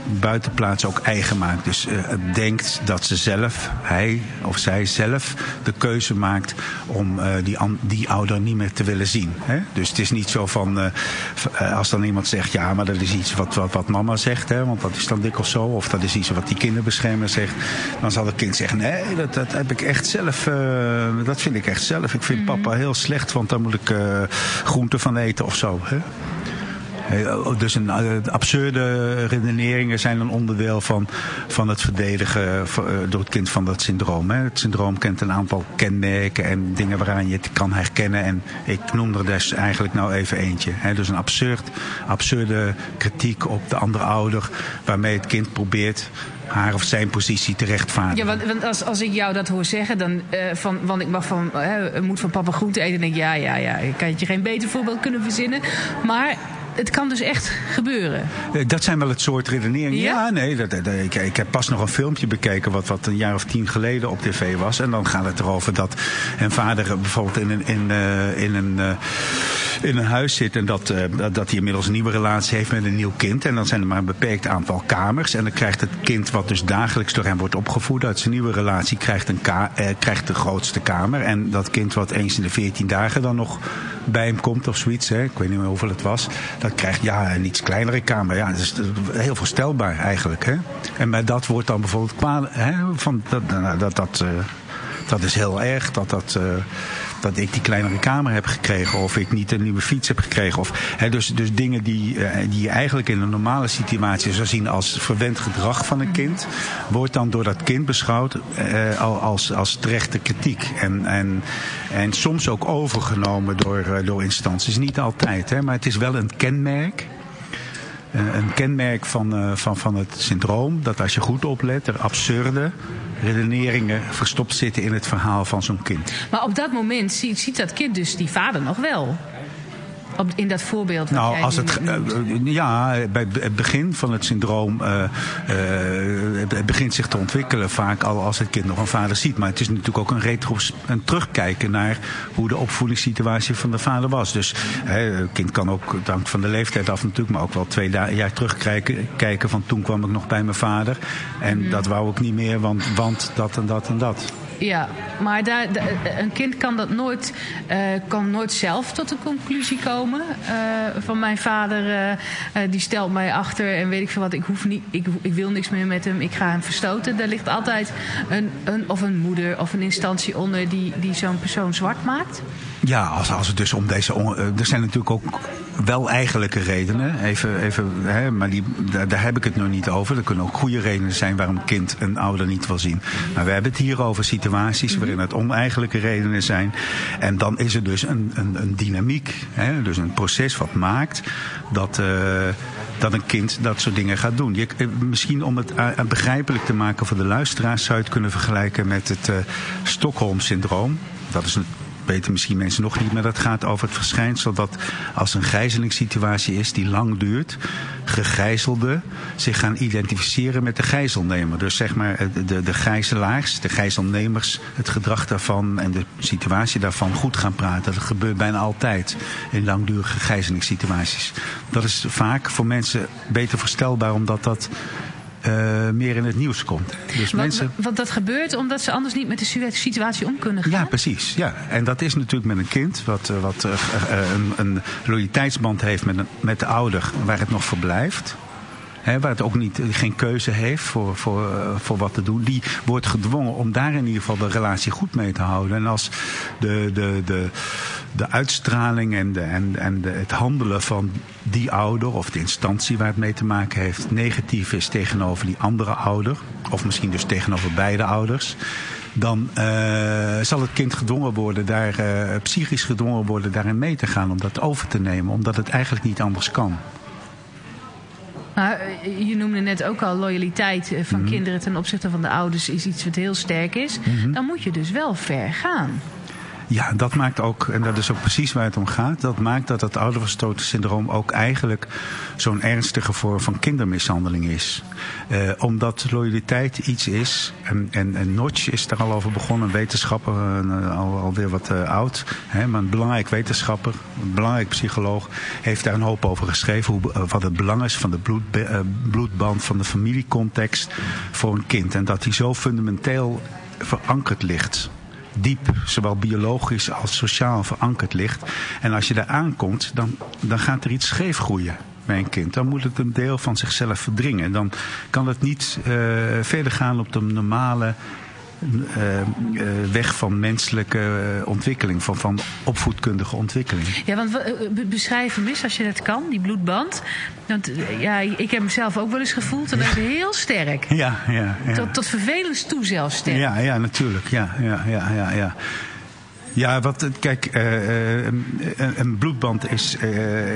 B: ook eigen maakt. Dus uh, denkt dat ze zelf, hij of zij zelf, de keuze maakt om uh, die, die ouder niet meer te willen zien. Hè? Dus het is niet zo van, als dan iemand zegt, ja, maar dat is iets wat, wat, wat mama zegt, hè, want dat is dan dikwijls zo. Of dat is iets wat die kinderbeschermer zegt. Dan zal het kind zeggen, nee, dat, dat heb ik echt zelf, uh, dat vind ik echt zelf. Ik vind mhm. papa heel slecht, want daar moet ik uh, groenten van eten of zo. Hè? Oh, dus een, uh, absurde redeneringen zijn een onderdeel van, van het verdedigen door het kind van dat syndroom. Hè. Het syndroom kent een aantal kenmerken en dingen waaraan je het kan herkennen. En ik noem er dus eigenlijk nou even eentje. Hè. Dus een absurd, absurde kritiek op de andere ouder, waarmee het kind probeert haar of zijn positie te rechtvaardigen.
A: Ja, want, want als, als ik jou dat hoor zeggen, dan, uh, van, want ik mag van, uh, moet van papa groente eten, dan denk ik, ja, ja, ja, ik kan je geen beter voorbeeld kunnen verzinnen. Maar het kan dus echt gebeuren.
B: Eh, dat zijn wel het soort redeneringen. Ja, nee, dat, dat, ik, ik, heb pas nog een filmpje bekeken wat, wat een jaar of tien geleden op tv was. En dan gaat het erover dat een vader bijvoorbeeld in een, in, uh, in een, uh, in een huis zit en dat, dat hij inmiddels een nieuwe relatie heeft met een nieuw kind. En dan zijn er maar een beperkt aantal kamers. En dan krijgt het kind wat dus dagelijks door hem wordt opgevoed uit zijn nieuwe relatie, krijgt, een krijgt de grootste kamer. En dat kind wat eens in de 14 dagen dan nog bij hem komt of zoiets, hè, ik weet niet meer hoeveel het was, dat krijgt ja, een iets kleinere kamer. Ja, dat is heel voorstelbaar eigenlijk. Hè. En bij dat wordt dan bijvoorbeeld kwaad, van, dat, nou, dat, dat, uh, dat is heel erg, dat dat... dat ik die kleinere kamer heb gekregen of ik niet een nieuwe fiets heb gekregen. Of, hè, dus, dus dingen die, uh, die je eigenlijk in een normale situatie zou zien als verwend gedrag van een kind, wordt dan door dat kind beschouwd uh, als, als terechte kritiek. En, en, en soms ook overgenomen door, uh, door instanties. Niet altijd, hè, maar het is wel een kenmerk een kenmerk van, van, van het syndroom. Dat als je goed oplet, er absurde redeneringen verstopt zitten in het verhaal van zo'n kind.
A: Maar op dat moment ziet, ziet dat kind dus die vader nog wel op, in dat voorbeeld?
B: Nou, als het, uh, ja, bij het begin van het syndroom uh, het begint zich te ontwikkelen vaak al als het kind nog een vader ziet. Maar het is natuurlijk ook een, retro, een terugkijken naar hoe de opvoedingssituatie van de vader was. Dus het kind kan ook, het hangt van de leeftijd af natuurlijk, maar ook wel twee jaar terugkijken kijken van toen kwam ik nog bij mijn vader. En mm. dat wou ik niet meer, want, want dat en dat en dat.
A: Ja, maar daar, een kind kan dat nooit, uh, kan nooit zelf tot de conclusie komen. Uh, van mijn vader, uh, die stelt mij achter en weet ik veel wat. Ik, hoef niet, ik, ik wil niks meer met hem, ik ga hem verstoten. Daar ligt altijd een, een, of een moeder of een instantie onder die, die zo'n persoon zwart maakt.
B: Ja, als, als het dus om deze. Er zijn natuurlijk ook wel eigenlijke redenen. Even, even, hè, maar die, daar, daar, heb ik het nog niet over. Er kunnen ook goede redenen zijn waarom een kind een ouder niet wil zien. Maar we hebben het hier over situaties mhm. waarin het oneigenlijke redenen zijn. En dan is er dus een, een, een dynamiek. Hè, dus een proces wat maakt dat. Uh, dat een kind dat soort dingen gaat doen. Je, eh, misschien om het uh, begrijpelijk te maken voor de luisteraars zou je het kunnen vergelijken met het uh, Stockholm-syndroom. Dat is een weten misschien mensen nog niet, maar dat gaat over het verschijnsel dat als een gijzelingssituatie is die lang duurt, gegijzelden zich gaan identificeren met de gijzelnemer. Dus zeg maar de, de gijzelaars, de gijzelnemers, het gedrag daarvan en de situatie daarvan goed gaan praten. Dat gebeurt bijna altijd in langdurige gijzelingssituaties. Dat is vaak voor mensen beter voorstelbaar omdat dat uh, meer in het nieuws komt.
A: Dus want, mensen... want dat gebeurt omdat ze anders niet met de situatie om kunnen gaan?
B: Ja, precies. Ja. En dat is natuurlijk met een kind wat, uh, wat uh, een, een loyaliteitsband heeft met, een, met de ouder waar het nog verblijft waar het ook niet, geen keuze heeft voor, voor, voor wat te doen, die wordt gedwongen om daar in ieder geval de relatie goed mee te houden. En als de, de, de, de uitstraling en, de, en, en de, het handelen van die ouder of de instantie waar het mee te maken heeft negatief is tegenover die andere ouder, of misschien dus tegenover beide ouders dan uh, zal het kind gedwongen worden, daar, uh, psychisch gedwongen worden daarin mee te gaan om dat over te nemen, omdat het eigenlijk niet anders kan.
A: Maar eh, je noemde net ook al loyaliteit eh, van mhm. kinderen ten opzichte van de ouders is iets wat heel sterk is. Mhm. Dan moet je dus wel ver gaan.
B: Ja, dat maakt ook, en dat is ook precies waar het om gaat, dat maakt dat het ouderverstoten syndroom ook eigenlijk zo'n ernstige vorm van kindermishandeling is. Uh, omdat loyaliteit iets is, en, en, en Notch is daar al over begonnen, wetenschapper, uh, al, alweer wat uh, oud, hè, maar een belangrijk wetenschapper, een belangrijk psycholoog, heeft daar een hoop over geschreven, hoe, wat het belang is van de bloed, bloedband, van de familiecontext voor een kind. En dat die zo fundamenteel verankerd ligt diep, zowel biologisch als sociaal verankerd ligt. En als je daar aankomt, dan, dan gaat er iets scheef groeien bij een kind. Dan moet het een deel van zichzelf verdringen. Dan kan het niet uh, verder gaan op de normale weg van menselijke ontwikkeling, van, van opvoedkundige ontwikkeling.
A: Ja, want beschrijf hem eens als je dat kan, die bloedband. Want ja, ik heb mezelf ook wel eens gevoeld en dat is heel sterk. *laughs*
B: Ja, ja. ja.
A: Tot, tot vervelend toe zelfs sterk.
B: Ja, ja, natuurlijk. Ja, ja, ja, ja. ja. Ja, wat, kijk, een, een, bloedband is,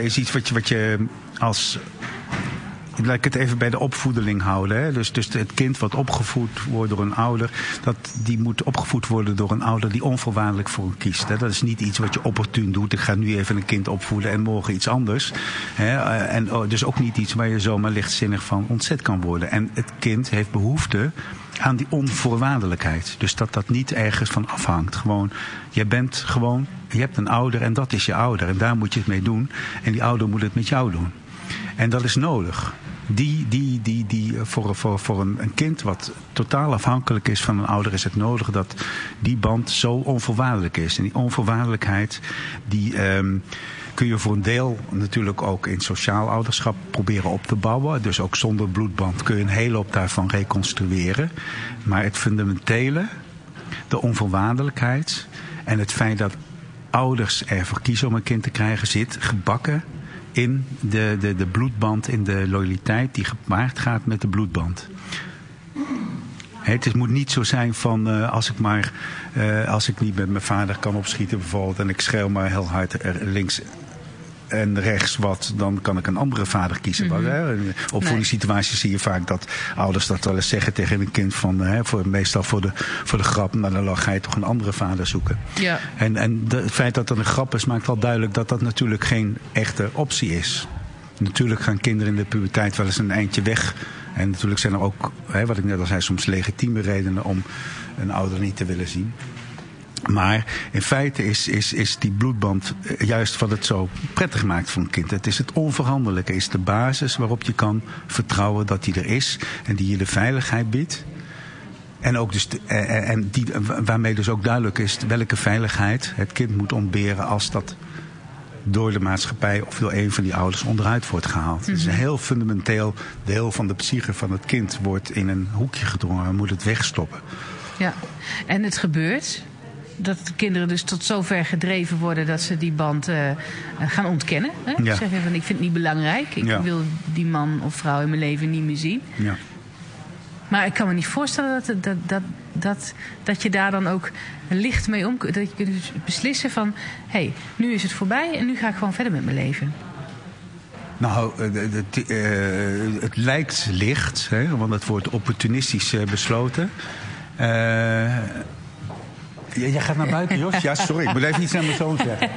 B: is iets wat je, wat je als laat ik het even bij de opvoedeling houden. Hè. Dus, dus het kind wat opgevoed wordt door een ouder, dat, die moet opgevoed worden door een ouder die onvoorwaardelijk voor hem kiest. Hè. Dat is niet iets wat je opportun doet. Ik ga nu even een kind opvoeden en morgen iets anders. Hè. En oh, dus ook niet iets waar je zomaar lichtzinnig van ontzet kan worden. En het kind heeft behoefte aan die onvoorwaardelijkheid. Dus dat dat niet ergens van afhangt. Gewoon, je bent gewoon, je hebt een ouder en dat is je ouder. En daar moet je het mee doen. En die ouder moet het met jou doen. En dat is nodig. Die, die, die, die, voor voor, voor een, een kind wat totaal afhankelijk is van een ouder is het nodig dat die band zo onvoorwaardelijk is. En die onvoorwaardelijkheid die... Um, kun je voor een deel natuurlijk ook in sociaal ouderschap proberen op te bouwen. Dus ook zonder bloedband kun je een hele hoop daarvan reconstrueren. Maar het fundamentele, de onvoorwaardelijkheid en het feit dat ouders ervoor kiezen om een kind te krijgen, zit gebakken in de, de, de bloedband, in de loyaliteit die gepaard gaat met de bloedband. Het moet niet zo zijn van uh, als ik maar uh, als ik niet met mijn vader kan opschieten bijvoorbeeld en ik schreeuw maar heel hard links en rechts wat, dan kan ik een andere vader kiezen. Mm -hmm. Op nee. situaties zie je vaak dat ouders dat wel eens zeggen tegen een kind van, hè, voor, meestal voor de, voor de grap, maar dan ga je toch een andere vader zoeken.
A: Ja.
B: En, en de, het feit dat dat een grap is, maakt al duidelijk dat dat natuurlijk geen echte optie is. Natuurlijk gaan kinderen in de puberteit wel eens een eindje weg. En natuurlijk zijn er ook, hè, wat ik net al zei, soms legitieme redenen om een ouder niet te willen zien. Maar in feite is, is, is die bloedband eh, juist wat het zo prettig maakt voor een kind. Het is het onveranderlijke, is de basis waarop je kan vertrouwen dat die er is en die je de veiligheid biedt. En, ook dus eh, eh, en die, waarmee dus ook duidelijk is welke veiligheid het kind moet ontberen als dat door de maatschappij of door een van die ouders onderuit wordt gehaald. Het is een mhm. heel fundamenteel deel van de psyche van het kind wordt in een hoekje gedrongen en moet het wegstoppen.
A: Ja, en het gebeurt dat de kinderen dus tot zover gedreven worden dat ze die band uh, gaan ontkennen. Hè? Ja. Zeggen van ik vind het niet belangrijk. Ik wil die man of vrouw in mijn leven niet meer zien.
B: Ja.
A: Maar ik kan me niet voorstellen dat, dat, dat, dat, dat je daar dan ook licht mee om kunt. Dat je kunt dus beslissen van hé, hey, nu is het voorbij en nu ga ik gewoon verder met mijn leven.
B: Nou, het, uh, het lijkt licht, hè, want het wordt opportunistisch besloten. Jij gaat naar buiten, Jos? Ja, sorry. Ik moet even iets naar mijn zoon zeggen.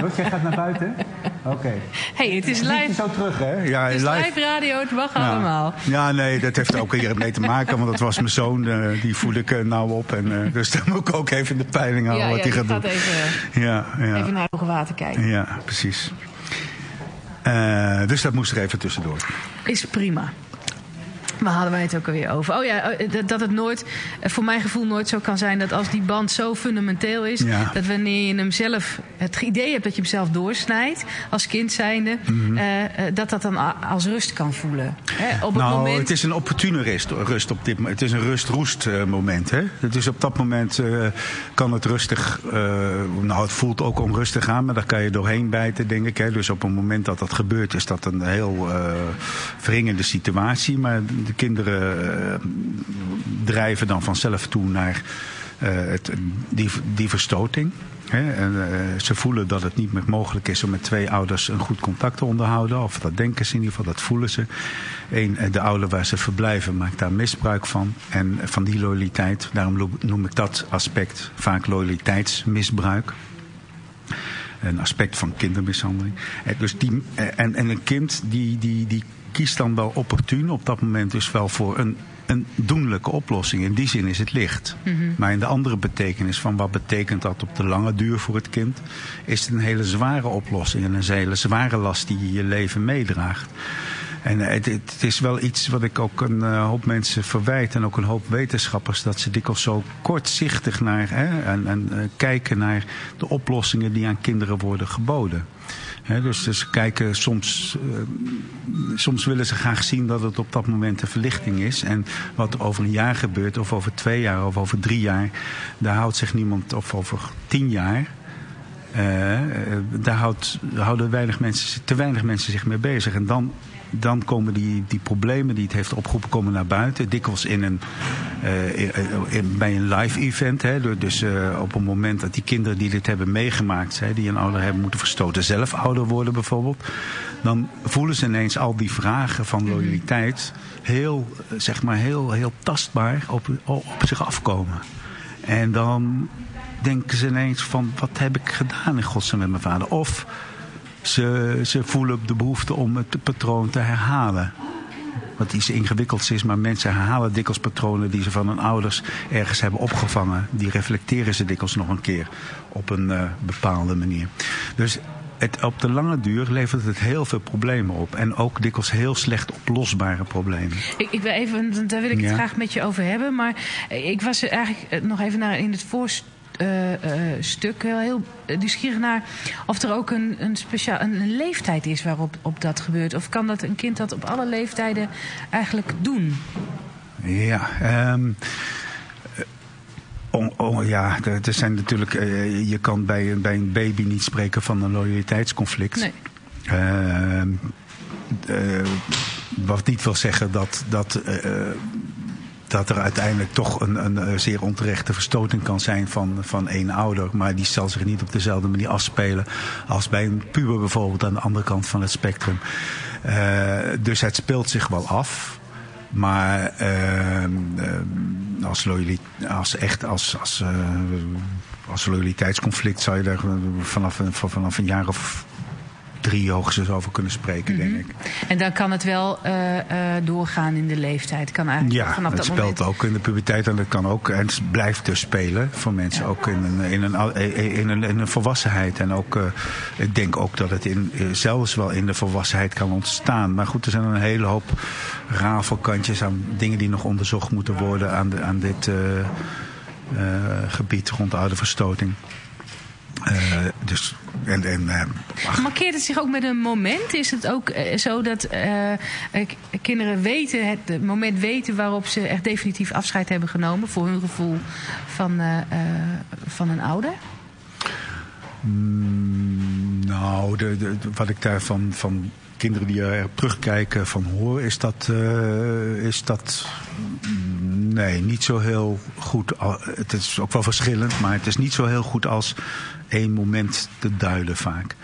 B: Jos, jij gaat naar buiten? Oké.
A: hey, het is live.
B: zo terug, hè?
A: Ja, het is live, radio, het mag allemaal.
B: Ja, nee, dat heeft ook hier mee te maken. Want dat was mijn zoon, uh, die voel ik uh, nou op. En, uh, dus dan moet ik ook even de peiling houden
A: ja,
B: wat hij gaat doen.
A: Even, ja, ja. even naar het water kijken.
B: Ja, precies. dus dat moest er even tussendoor.
A: Is prima. *laughs* Waar hadden wij het ook alweer over? Oh ja, oh, dat het nooit, eh, voor mijn gevoel nooit zo kan zijn dat als die band zo fundamenteel is, dat wanneer je hem zelf, het idee hebt dat je hem zelf doorsnijdt, als kind zijnde, mm dat dat dan als rust kan voelen.
B: Hè? Op het nou, moment... het is een opportune rust, rust op dit moment. Het is een rust-roest moment. Hè? Dus op dat moment uh, kan het rustig, uh, nou het voelt ook onrustig aan, maar daar kan je doorheen bijten, denk ik. Hè? Dus op het moment dat dat gebeurt, is dat een heel wringende situatie. Maar de kinderen uh, drijven dan vanzelf toe naar uh, het, die, verstoting. En, uh, ze voelen dat het niet meer mogelijk is om met twee ouders een goed contact te onderhouden. Of dat denken ze in ieder geval, dat voelen ze. Eén, de ouder waar ze verblijven maakt daar misbruik van. En van die loyaliteit, daarom noem ik dat aspect vaak loyaliteitsmisbruik een aspect van kindermishandeling. Dus die, en, en een kind die, die, die kiest dan wel opportun op dat moment dus wel voor een, een doenlijke oplossing. In die zin is het licht. Mhm. Maar in de andere betekenis van wat betekent dat op de lange duur voor het kind, is het een hele zware oplossing en een hele zware last die je je leven meedraagt. En het, het, is wel iets wat ik ook een uh, hoop mensen verwijt en ook een hoop wetenschappers, dat ze dikwijls zo kortzichtig naar hè, en, en uh, kijken naar de oplossingen die aan kinderen worden geboden dus, dus kijken, soms, uh, soms willen ze graag zien dat het op dat moment een verlichting is. En wat over een jaar gebeurt, of over twee jaar, of over drie jaar, daar houdt zich niemand, of over tien jaar. Uh, daar, houdt, houden weinig mensen, te weinig mensen zich mee bezig. En dan dan komen die, die problemen die het heeft opgeroepen komen naar buiten. Dikwijls in een, uh, in, bij een live event. Hè. Dus uh, op een moment dat die kinderen die dit hebben meegemaakt, hè, die een ouder hebben moeten verstoten, zelf ouder worden bijvoorbeeld. dan voelen ze ineens al die vragen van loyaliteit heel, zeg maar, heel, heel tastbaar op, op zich afkomen. En dan denken ze ineens van, wat heb ik gedaan in godsnaam met mijn vader? Of ze, ze voelen de behoefte om het patroon te herhalen. Wat iets ingewikkelds is, maar mensen herhalen dikwijls patronen die ze van hun ouders ergens hebben opgevangen. Die reflecteren ze dikwijls nog een keer op een uh, bepaalde manier. Dus het, op de lange duur levert het heel veel problemen op. En ook dikwijls heel slecht oplosbare problemen.
A: Ik, ik wil even, daar wil ik het graag met je over hebben. Maar ik was eigenlijk nog even naar in het voorstel uh, stuk heel nieuwsgierig naar of er ook een, een, speciaal, een, leeftijd is waarop op dat gebeurt. Of kan dat een kind dat op alle leeftijden eigenlijk doen?
B: Ja, um, oh, oh, ja er zijn natuurlijk, uh, je kan bij, bij een baby niet spreken van een loyaliteitsconflict. Nee. Ehm, wat niet wil zeggen dat, dat dat er uiteindelijk toch een, een, eh, zeer onterechte verstoting kan zijn van, van één ouder. Maar die zal zich niet op dezelfde manier afspelen als bij een puber bijvoorbeeld aan de andere kant van het spectrum. Uh, dus het speelt zich wel af. Maar uh, als, als echt als, als, uh, als loyaliteitsconflict zou je daar vanaf, vanaf een jaar of drie hoogstens over kunnen spreken, denk mhm. ik.
A: En dan kan het wel uh, uh, doorgaan in de leeftijd? Kan eigenlijk
B: ja,
A: vanaf
B: het
A: dat
B: speelt
A: moment...
B: ook in de puberteit en dat kan ook. En het blijft dus spelen voor mensen ook in een, in een, in een, in een volwassenheid. En ook, uh, ik denk ook dat het in, zelfs wel in de volwassenheid kan ontstaan. Maar goed, er zijn een hele hoop rafelkantjes aan dingen die nog onderzocht moeten worden aan, de, aan dit gebied rond de oude verstoting. Uh, dus, en, en,
A: uh, Markeert het zich ook met een moment? Is het ook uh, zo dat kinderen weten, het moment weten waarop ze echt definitief afscheid hebben genomen voor hun gevoel van, van een ouder?
B: Mm, nou, de, de, wat ik daarvan van kinderen die er terugkijken van hoor, is dat, is dat nee, niet zo heel goed. Het is ook wel verschillend, maar het is niet zo heel goed als één moment te duiden vaak.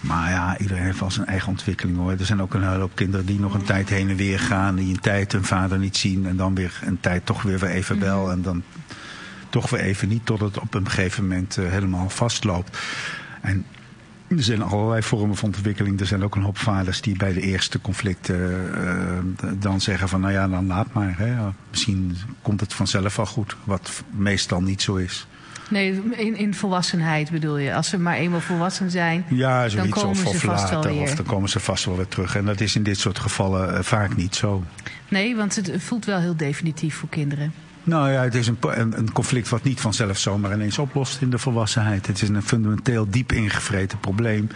B: Maar ja, iedereen heeft wel zijn eigen ontwikkeling hoor. Er zijn ook een hele hoop kinderen die nog een tijd heen en weer gaan. Die een tijd hun vader niet zien. En dan weer een tijd toch weer, weer even wel. Mhm. En dan toch weer even niet. Tot het op een gegeven moment uh, helemaal vastloopt. En er zijn allerlei vormen van ontwikkeling. Er zijn ook een hoop vaders die bij de eerste conflicten uh, dan zeggen van nou ja, dan laat maar. Hè. Misschien komt het vanzelf wel goed. Wat meestal niet zo is.
A: Nee, in, in volwassenheid bedoel je. Als ze maar eenmaal volwassen zijn,
B: ja,
A: dan komen ze vast wel weer.
B: Of dan komen ze vast wel weer terug. En dat is in dit soort gevallen uh, vaak niet zo.
A: Nee, want het voelt wel heel definitief voor kinderen.
B: Nou ja, het is een, een, conflict wat niet vanzelf zomaar ineens oplost in de volwassenheid. Het is een fundamenteel diep ingevreten probleem.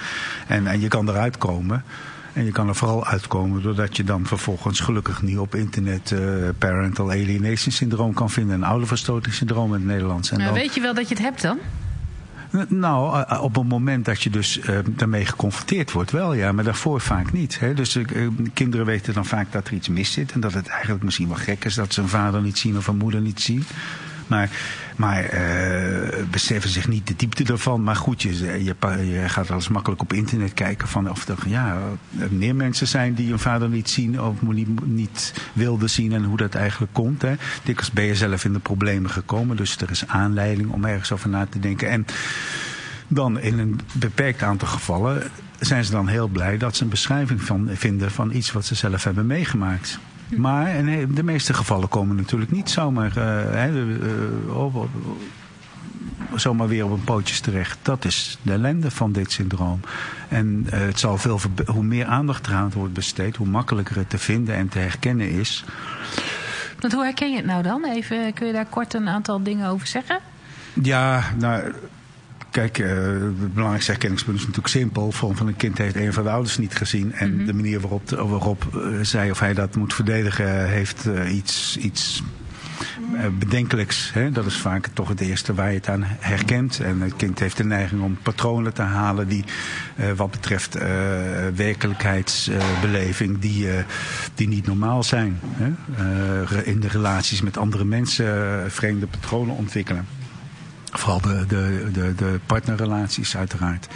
B: En, en je kan eruit komen. En je kan er vooral uitkomen doordat je dan vervolgens gelukkig niet op internet uh, parental alienation syndroom kan vinden. Een ouderverstotingssyndroom in het Nederlands.
A: En nou, dan... Weet je wel dat je het hebt dan?
B: Nou, eh, eh, op het moment dat je dus uh, daarmee geconfronteerd wordt, wel ja, maar daarvoor vaak niet. Hè? Dus uh, kinderen weten dan vaak dat er iets mis zit en dat het eigenlijk misschien wel gek is dat ze een vader niet zien of een moeder niet zien. Maar, maar uh, beseffen zich niet de diepte ervan. Maar goed, je, je, gaat wel eens makkelijk op internet kijken van of er ja, meer mensen zijn die hun vader niet zien of niet, niet wilden zien en hoe dat eigenlijk komt. Hè. Dikwijls ben je zelf in de problemen gekomen, dus er is aanleiding om ergens over na te denken. En dan in een beperkt aantal gevallen zijn ze dan heel blij dat ze een beschrijving van vinden van iets wat ze zelf hebben meegemaakt. *laughs* Maar in de meeste gevallen komen natuurlijk niet zomaar, uh, op, zomaar weer op een pootjes terecht. Dat is de ellende van dit syndroom. En uh, het zal veel, hoe meer aandacht eraan wordt besteed, hoe makkelijker het te vinden en te herkennen is.
A: Want hoe herken je het nou dan? Even, kun je daar kort een aantal dingen over zeggen?
B: Ja, nou Kijk, uh, het belangrijkste herkenningspunt is natuurlijk simpel. Van, van een kind heeft een van de ouders niet gezien. En mhm. de manier waarop, waarop uh, zij of hij dat moet verdedigen heeft uh, iets, iets bedenkelijks. Hè? Dat is vaak toch het eerste waar je het aan herkent. En het kind heeft de neiging om patronen te halen die wat betreft werkelijkheidsbeleving die, die niet normaal zijn. Hè? in de relaties met andere mensen vreemde patronen ontwikkelen. Vooral de, de, de, de partnerrelaties uiteraard.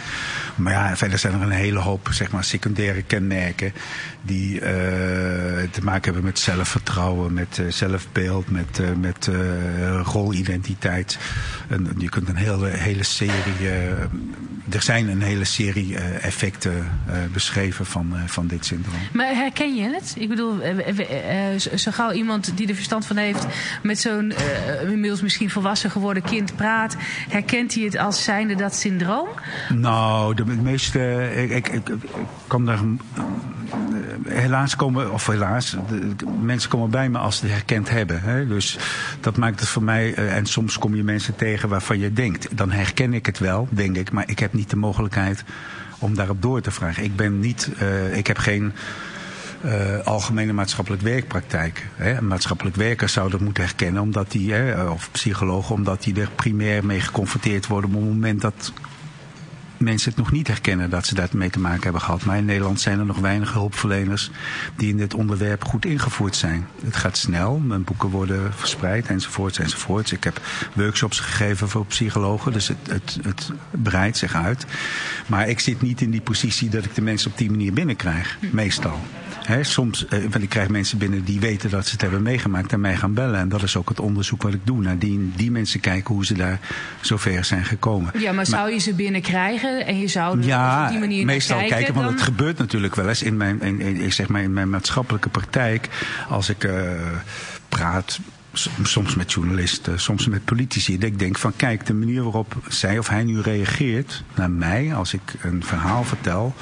B: Maar ja, verder zijn er een hele hoop zeg maar, secundaire kenmerken die uh, te maken hebben met zelfvertrouwen, met uh, zelfbeeld, met, uh, met rolidentiteit. En je kunt een hele, hele serie, er zijn een hele serie effecten beschreven van, van dit syndroom.
A: Maar herken je het? Ik bedoel, zo gauw iemand die er verstand van heeft met zo'n inmiddels misschien volwassen geworden kind praat, herkent hij het als zijnde dat syndroom?
B: Nou, de meeste, ik, ik, ik, ik kan daar helaas komen, of helaas, de, mensen komen bij me als ze het herkend hebben. Hè? Dus dat maakt het voor mij, uh, en soms kom je mensen tegen waarvan je denkt, dan herken ik het wel, denk ik, maar ik heb niet de mogelijkheid om daarop door te vragen. Ik ben niet, uh, ik heb geen algemene maatschappelijk werkpraktijk. Hè. Een maatschappelijk werker zou dat moeten herkennen, omdat die, hè, of psycholoog, omdat die er primair mee geconfronteerd worden op het moment dat mensen het nog niet herkennen dat ze daarmee te maken hebben gehad. Maar in Nederland zijn er nog weinig hulpverleners die in dit onderwerp goed ingevoerd zijn. Het gaat snel, mijn boeken worden verspreid enzovoorts enzovoorts. Ik heb workshops gegeven voor psychologen, dus het, het, het breidt zich uit. Maar ik zit niet in die positie dat ik de mensen op die manier binnenkrijg, meestal. He, soms, eh, want ik krijg mensen binnen die weten dat ze het hebben meegemaakt en mij gaan bellen. En dat is ook het onderzoek wat ik doe. Naar die, die mensen kijken hoe ze daar zover zijn gekomen.
A: Ja, maar, zou je ze binnenkrijgen en je zou er
B: ja,
A: op die manier
B: meestal
A: kijken?
B: kijken, want
A: dan...
B: het gebeurt natuurlijk wel eens in mijn, in, in, zeg maar in mijn maatschappelijke praktijk. Als ik uh, praat soms met journalisten, soms met politici. Dat ik denk van kijk, de manier waarop zij of hij nu reageert naar mij als ik een verhaal vertel.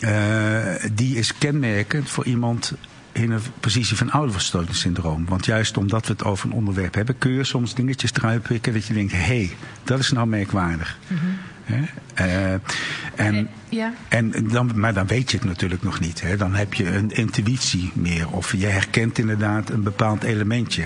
B: Uh, die is kenmerkend voor iemand in een positie van ouderverstotingssyndroom. Want juist omdat we het over een onderwerp hebben, kun je soms dingetjes eruit pikken dat je denkt, hé, hey, dat is nou merkwaardig. Mm -hmm. Uh, en,
A: ja.
B: en dan, maar dan weet je het natuurlijk nog niet. Hè. Dan heb je een intuïtie meer. Of je herkent inderdaad een bepaald elementje.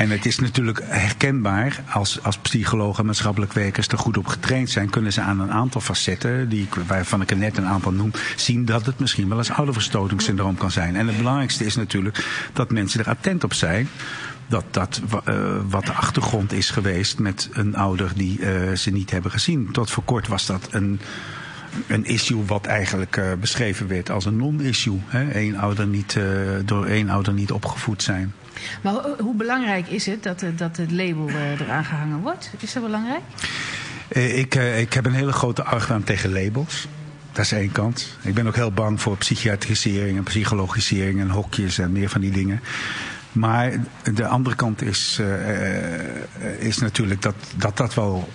B: En het is natuurlijk herkenbaar als, als psychologen en maatschappelijk werkers er goed op getraind zijn, kunnen ze aan een aantal facetten, die, waarvan ik er net een aantal noem, zien dat het misschien wel eens ouderverstotingssyndroom kan zijn. En het belangrijkste is natuurlijk dat mensen er attent op zijn dat dat uh, wat de achtergrond is geweest met een ouder die uh, ze niet hebben gezien. Tot voor kort was dat een, een issue wat eigenlijk uh, beschreven werd als een non-issue. Eén ouder niet, door één ouder niet opgevoed zijn.
A: Maar hoe belangrijk is het dat, dat het label eraan gehangen wordt? Is dat belangrijk?
B: Ik, ik heb een hele grote argwaan tegen labels. Dat is één kant. Ik ben ook heel bang voor psychiatrisering en psychologisering en hokjes en meer van die dingen. Maar de andere kant is, is natuurlijk dat, dat dat wel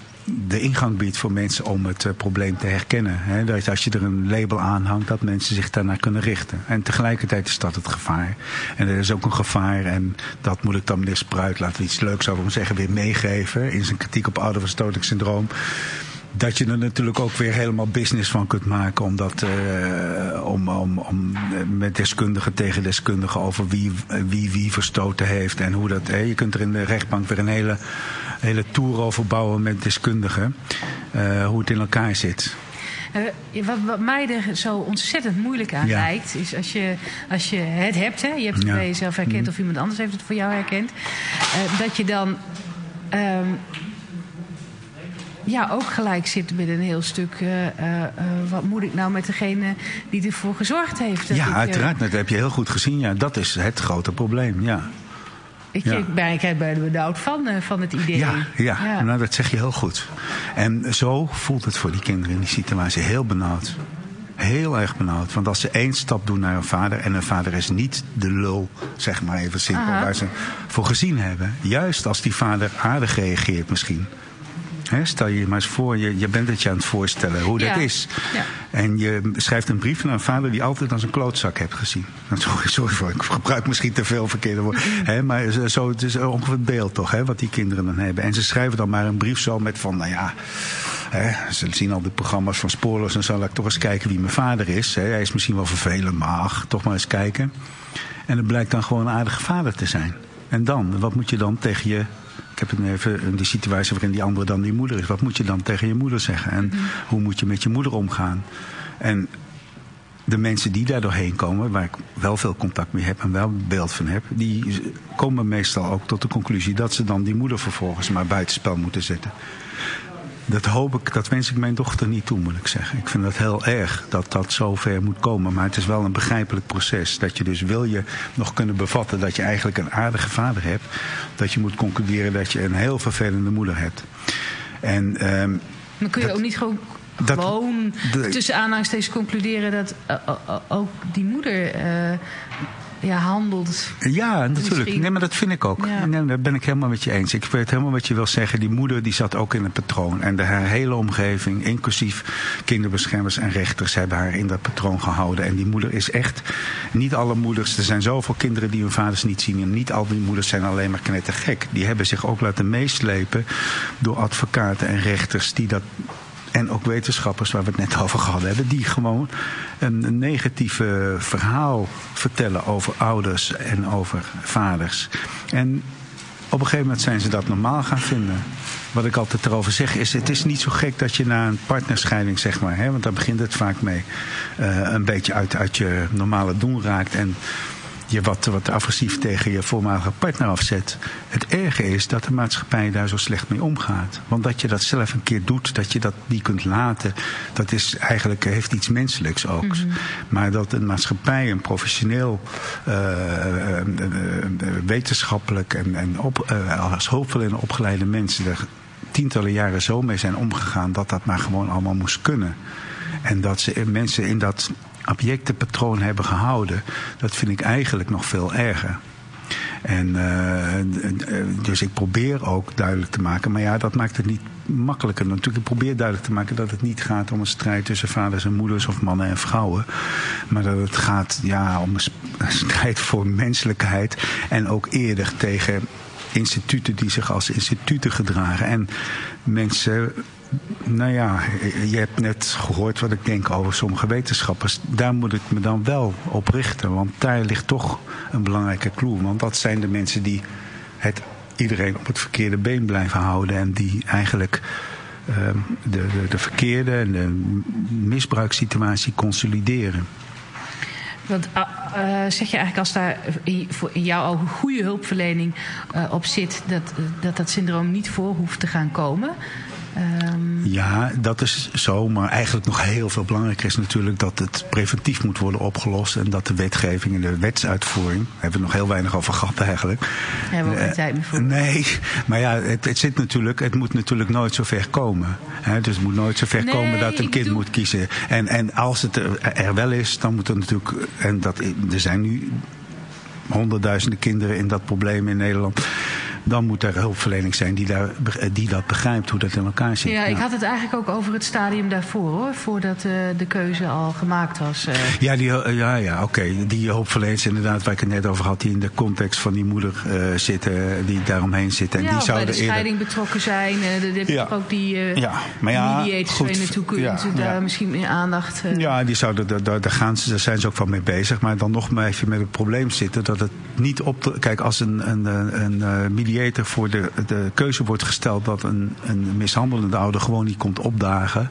B: de ingang biedt voor mensen om het uh, probleem te herkennen. Hè? Dat als je er een label aan hangt, dat mensen zich daarnaar kunnen richten. En tegelijkertijd is dat het gevaar. En er is ook een gevaar, en dat moet ik dan meneer Spruit, laten we iets leuks over hem zeggen, weer meegeven in zijn kritiek op ouderverstotingssyndroom dat je er natuurlijk ook weer helemaal business van kunt maken. Omdat, uh, om, om, om met deskundigen tegen deskundigen over wie wie, wie verstoten heeft. En hoe dat. Hè. Je kunt er in de rechtbank weer een hele, hele tour over bouwen met deskundigen. Uh, hoe het in elkaar zit.
A: Uh, wat, wat, mij er zo ontzettend moeilijk aan ja. lijkt, is als je, als je het hebt, hè, je hebt het ja. bij jezelf herkend mm. of iemand anders heeft het voor jou herkend, uh, dat je dan. Um, ja, ook gelijk zit met een heel stuk. Uh, uh, wat moet ik nou met degene die ervoor gezorgd heeft?
B: ja, ik, uiteraard. Dat heb je heel goed gezien. Ja, dat is het grote probleem. Ja.
A: Ik, ja. ik ben er benauwd van, uh, van het idee.
B: Ja, ja, ja, Nou, dat zeg je heel goed. En zo voelt het voor die kinderen in die situatie heel benauwd. Heel erg benauwd. Want als ze één stap doen naar een vader... en een vader is niet de lul, zeg maar even simpel... Aha. waar ze voor gezien hebben. Juist als die vader aardig reageert misschien... He, stel je maar eens voor, je, je bent het je aan het voorstellen hoe
A: ja.
B: dat is.
A: Ja.
B: En je schrijft een brief naar een vader die altijd als een klootzak hebt gezien. Sorry, sorry voor, ik gebruik misschien te veel verkeerde woorden. *laughs* He, maar zo, het is ongeveer het beeld toch, he, wat die kinderen dan hebben. En ze schrijven dan maar een brief zo met van, nou ja... Ze zien al die programma's van Spoorloos en zo. Laat ik toch eens kijken wie mijn vader is. Hij is misschien wel vervelend, maar ach, toch maar eens kijken. En het blijkt dan gewoon een aardige vader te zijn. En dan, wat moet je dan tegen je ik heb het even in die situatie waarin die andere dan die moeder is. Wat moet je dan tegen je moeder zeggen? En mm -hmm. hoe moet je met je moeder omgaan? En de mensen die daar doorheen komen, waar ik wel veel contact mee heb en wel beeld van heb, die komen meestal ook tot de conclusie dat ze dan die moeder vervolgens maar buitenspel moeten zetten. Dat hoop ik, dat wens ik mijn dochter niet toe, moet ik zeggen. Ik vind dat heel erg dat dat zo ver moet komen. Maar het is wel een begrijpelijk proces. Dat je dus wil je nog kunnen bevatten dat je eigenlijk een aardige vader hebt. Dat je moet concluderen dat je een heel vervelende moeder hebt. En,
A: ehm, maar kun je ook niet gewoon dat, gewoon tussen aanhalingstekens concluderen dat uh, uh, ook die moeder uh, ja, handelt.
B: Ja, natuurlijk. Nee, maar dat vind ik ook. Ja. Nee, daar ben ik helemaal met je eens. Ik weet helemaal wat je wil zeggen. Die moeder die zat ook in een patroon. En de, haar hele omgeving, inclusief kinderbeschermers en rechters, hebben haar in dat patroon gehouden. En die moeder is echt, niet alle moeders, er zijn zoveel kinderen die hun vaders niet zien. En niet al die moeders zijn alleen maar knettergek. Die hebben zich ook laten meeslepen door advocaten en rechters die dat en ook wetenschappers waar we het net over gehad hebben, die gewoon een negatieve verhaal vertellen over ouders en over vaders. En op een gegeven moment zijn ze dat normaal gaan vinden. Wat ik altijd erover zeg is, het is niet zo gek dat je na een partnerscheiding, zeg maar, hè, want daar begint het vaak mee, uh, een beetje uit, uit je normale doen raakt en je wat, wat agressief tegen je voormalige partner afzet. Het erge is dat de maatschappij daar zo slecht mee omgaat. Want dat je dat zelf een keer doet, dat je dat niet kunt laten, dat is eigenlijk, heeft iets menselijks ook. Mhm. Maar dat een maatschappij, een professioneel, uh, wetenschappelijk en, en op, als hulpverlener opgeleide mensen er tientallen jaren zo mee zijn omgegaan dat dat maar gewoon allemaal moest kunnen. En dat ze mensen in dat objectenpatroon hebben gehouden, dat vind ik eigenlijk nog veel erger. En uh, dus ik probeer ook duidelijk te maken, maar ja, dat maakt het niet makkelijker. Natuurlijk, ik probeer duidelijk te maken dat het niet gaat om een strijd tussen vaders en moeders of mannen en vrouwen. Maar dat het gaat ja, om een strijd voor menselijkheid en ook eerder tegen instituten die zich als instituten gedragen. En mensen nou ja, je hebt net gehoord wat ik denk over sommige wetenschappers. Daar moet ik me dan wel op richten. Want daar ligt toch een belangrijke clue. Want dat zijn de mensen die het iedereen op het verkeerde been blijven houden. En die eigenlijk ehm, de, de, de verkeerde en de misbruikssituatie consolideren.
A: Want uh, zeg je eigenlijk als daar jouw ogen goede hulpverlening uh, op zit, dat, dat dat syndroom niet voor hoeft te gaan komen?
B: Um... Ja, dat is zo. Maar eigenlijk nog heel veel belangrijker is natuurlijk dat het preventief moet worden opgelost. En dat de wetgeving en de wetsuitvoering. Daar hebben we nog heel weinig over gehad eigenlijk.
A: Daar hebben we ook geen tijd meer voor.
B: Nee, maar ja, het, het, zit natuurlijk, het moet natuurlijk nooit zo ver komen. Hè? Dus het moet nooit zo ver nee, komen dat een kind moet kiezen. En, en als het er, er wel is, dan moet er natuurlijk. En dat, er zijn nu honderdduizenden kinderen in dat probleem in Nederland dan moet er hulpverlening zijn die, daar, die dat begrijpt hoe dat in elkaar zit.
A: Ja, ik had het eigenlijk ook over het stadium daarvoor, hoor, voordat uh, de keuze al gemaakt was. Uh.
B: Ja, die, ja, ja oké. Okay. Die hulpverleners inderdaad, waar ik het net over had, die in de context van die moeder zitten, die daaromheen zitten. En
A: ja,
B: die
A: zouden bij de scheiding eerder... betrokken zijn. Heb ja. ook die ja, maar ja, mediators naartoe kunt. Ja, daar misschien meer aandacht.
B: Ja, die zouden, daar, daar, gaan ze, daar zijn ze ook van mee bezig. Maar dan nog maar even met het probleem zitten dat het niet op... Te, kijk, als een, een, een, een mediator voor de, de keuze wordt gesteld dat een, een mishandelende ouder gewoon niet komt opdagen.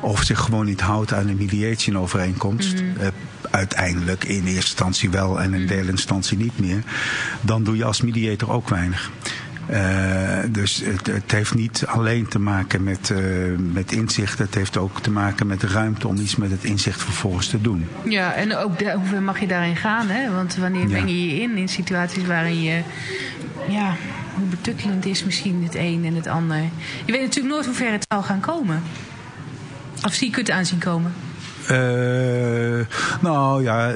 B: Of zich gewoon niet houdt aan een mediation overeenkomst. Mm uiteindelijk in eerste instantie wel en in mhm. derde instantie niet meer. Dan doe je als mediator ook weinig. Uh, dus het, het, heeft niet alleen te maken met, uh, met inzicht. Het heeft ook te maken met de ruimte om iets met het inzicht vervolgens te doen.
A: Ja, en ook de, hoeveel mag je daarin gaan? Hè? Want wanneer breng je je in in situaties waarin je ja, hoe betukkelend is misschien het een en het ander. Je weet natuurlijk nooit hoe ver het zal gaan komen. Of zie je het aanzien komen?
B: Uh, nou ja,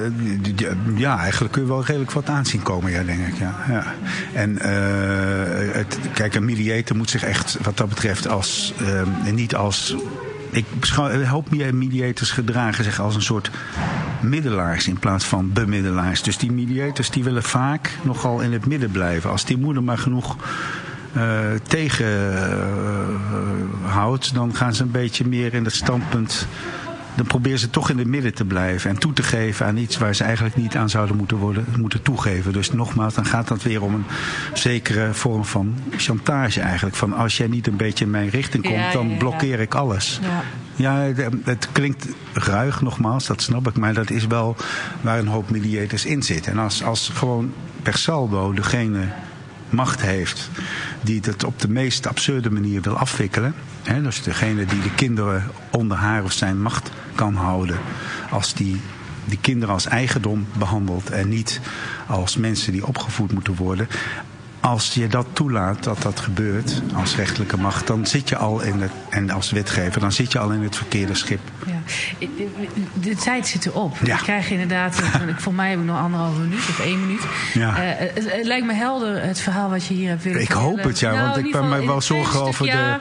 B: ja, eigenlijk kun je wel redelijk wat aanzien komen, ja, denk ik. Ja, ja. En uh, het, kijk, een mediator moet zich echt wat dat betreft als, uh, niet als ik hoop mediators gedragen zich als een soort middelaars in plaats van bemiddelaars. Dus die mediators die willen vaak nogal in het midden blijven. Als die moeder maar genoeg uh, tegenhoudt, uh, dan gaan ze een beetje meer in het standpunt dan proberen ze toch in het midden te blijven. En toe te geven aan iets waar ze eigenlijk niet aan zouden moeten, worden, moeten toegeven. Dus nogmaals, dan gaat dat weer om een zekere vorm van chantage eigenlijk. Van als jij niet een beetje in mijn richting komt, dan blokkeer ik alles. Ja. Ja, het klinkt ruig nogmaals, dat snap ik. Maar dat is wel waar een hoop mediators in zitten. En als, als gewoon per saldo degene macht heeft die het op de meest absurde manier wil afwikkelen. Dus degene die de kinderen onder haar of zijn macht kan houden. Als die die kinderen als eigendom behandelt en niet als mensen die opgevoed moeten worden als je dat toelaat, dat dat gebeurt als rechtelijke macht, dan zit je al in het, en als wetgever, dan zit je al in het verkeerde schip. Ja.
A: De tijd zit erop. Ja. Ik krijg inderdaad, *laughs* voor mij heb ik nog anderhalve minuut of één minuut. Ja. Uh, het, lijkt me helder het verhaal wat je hier hebt willen
B: Ik hoop het, ja, want nou, ik ben me wel zorgen over de,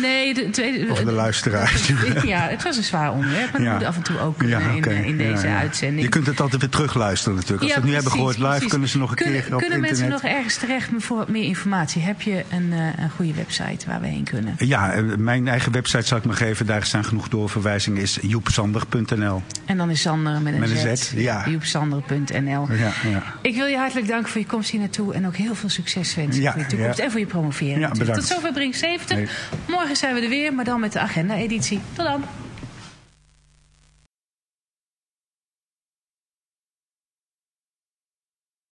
A: nee, de, tweede,
B: over de luisteraars.
A: Ja, het was een zwaar onderwerp, maar dat moet af en toe ook in, in, deze uitzending.
B: Je kunt het altijd weer terugluisteren natuurlijk. Als ze het nu hebben gehoord live, kunnen ze nog een
A: kunnen,
B: keer op
A: Kunnen
B: mensen
A: nog ergens terecht voor meer informatie. Heb je een, uh, een goede website waar we heen kunnen?
B: Ja, eh, mijn eigen website zal ik maar geven. Daar staan genoeg doorverwijzingen. Is joepsander.nl.
A: En dan is Sander met een met een Z. ja. Joepsander.nl. Ja, ja. Ik wil je hartelijk danken voor je komst hier naartoe. En ook heel veel succes wensen ja, voor je toekomst. En voor je promoveren. Tot zover Brink 70. Morgen zijn we er weer, maar dan met de agenda-editie. Tot dan.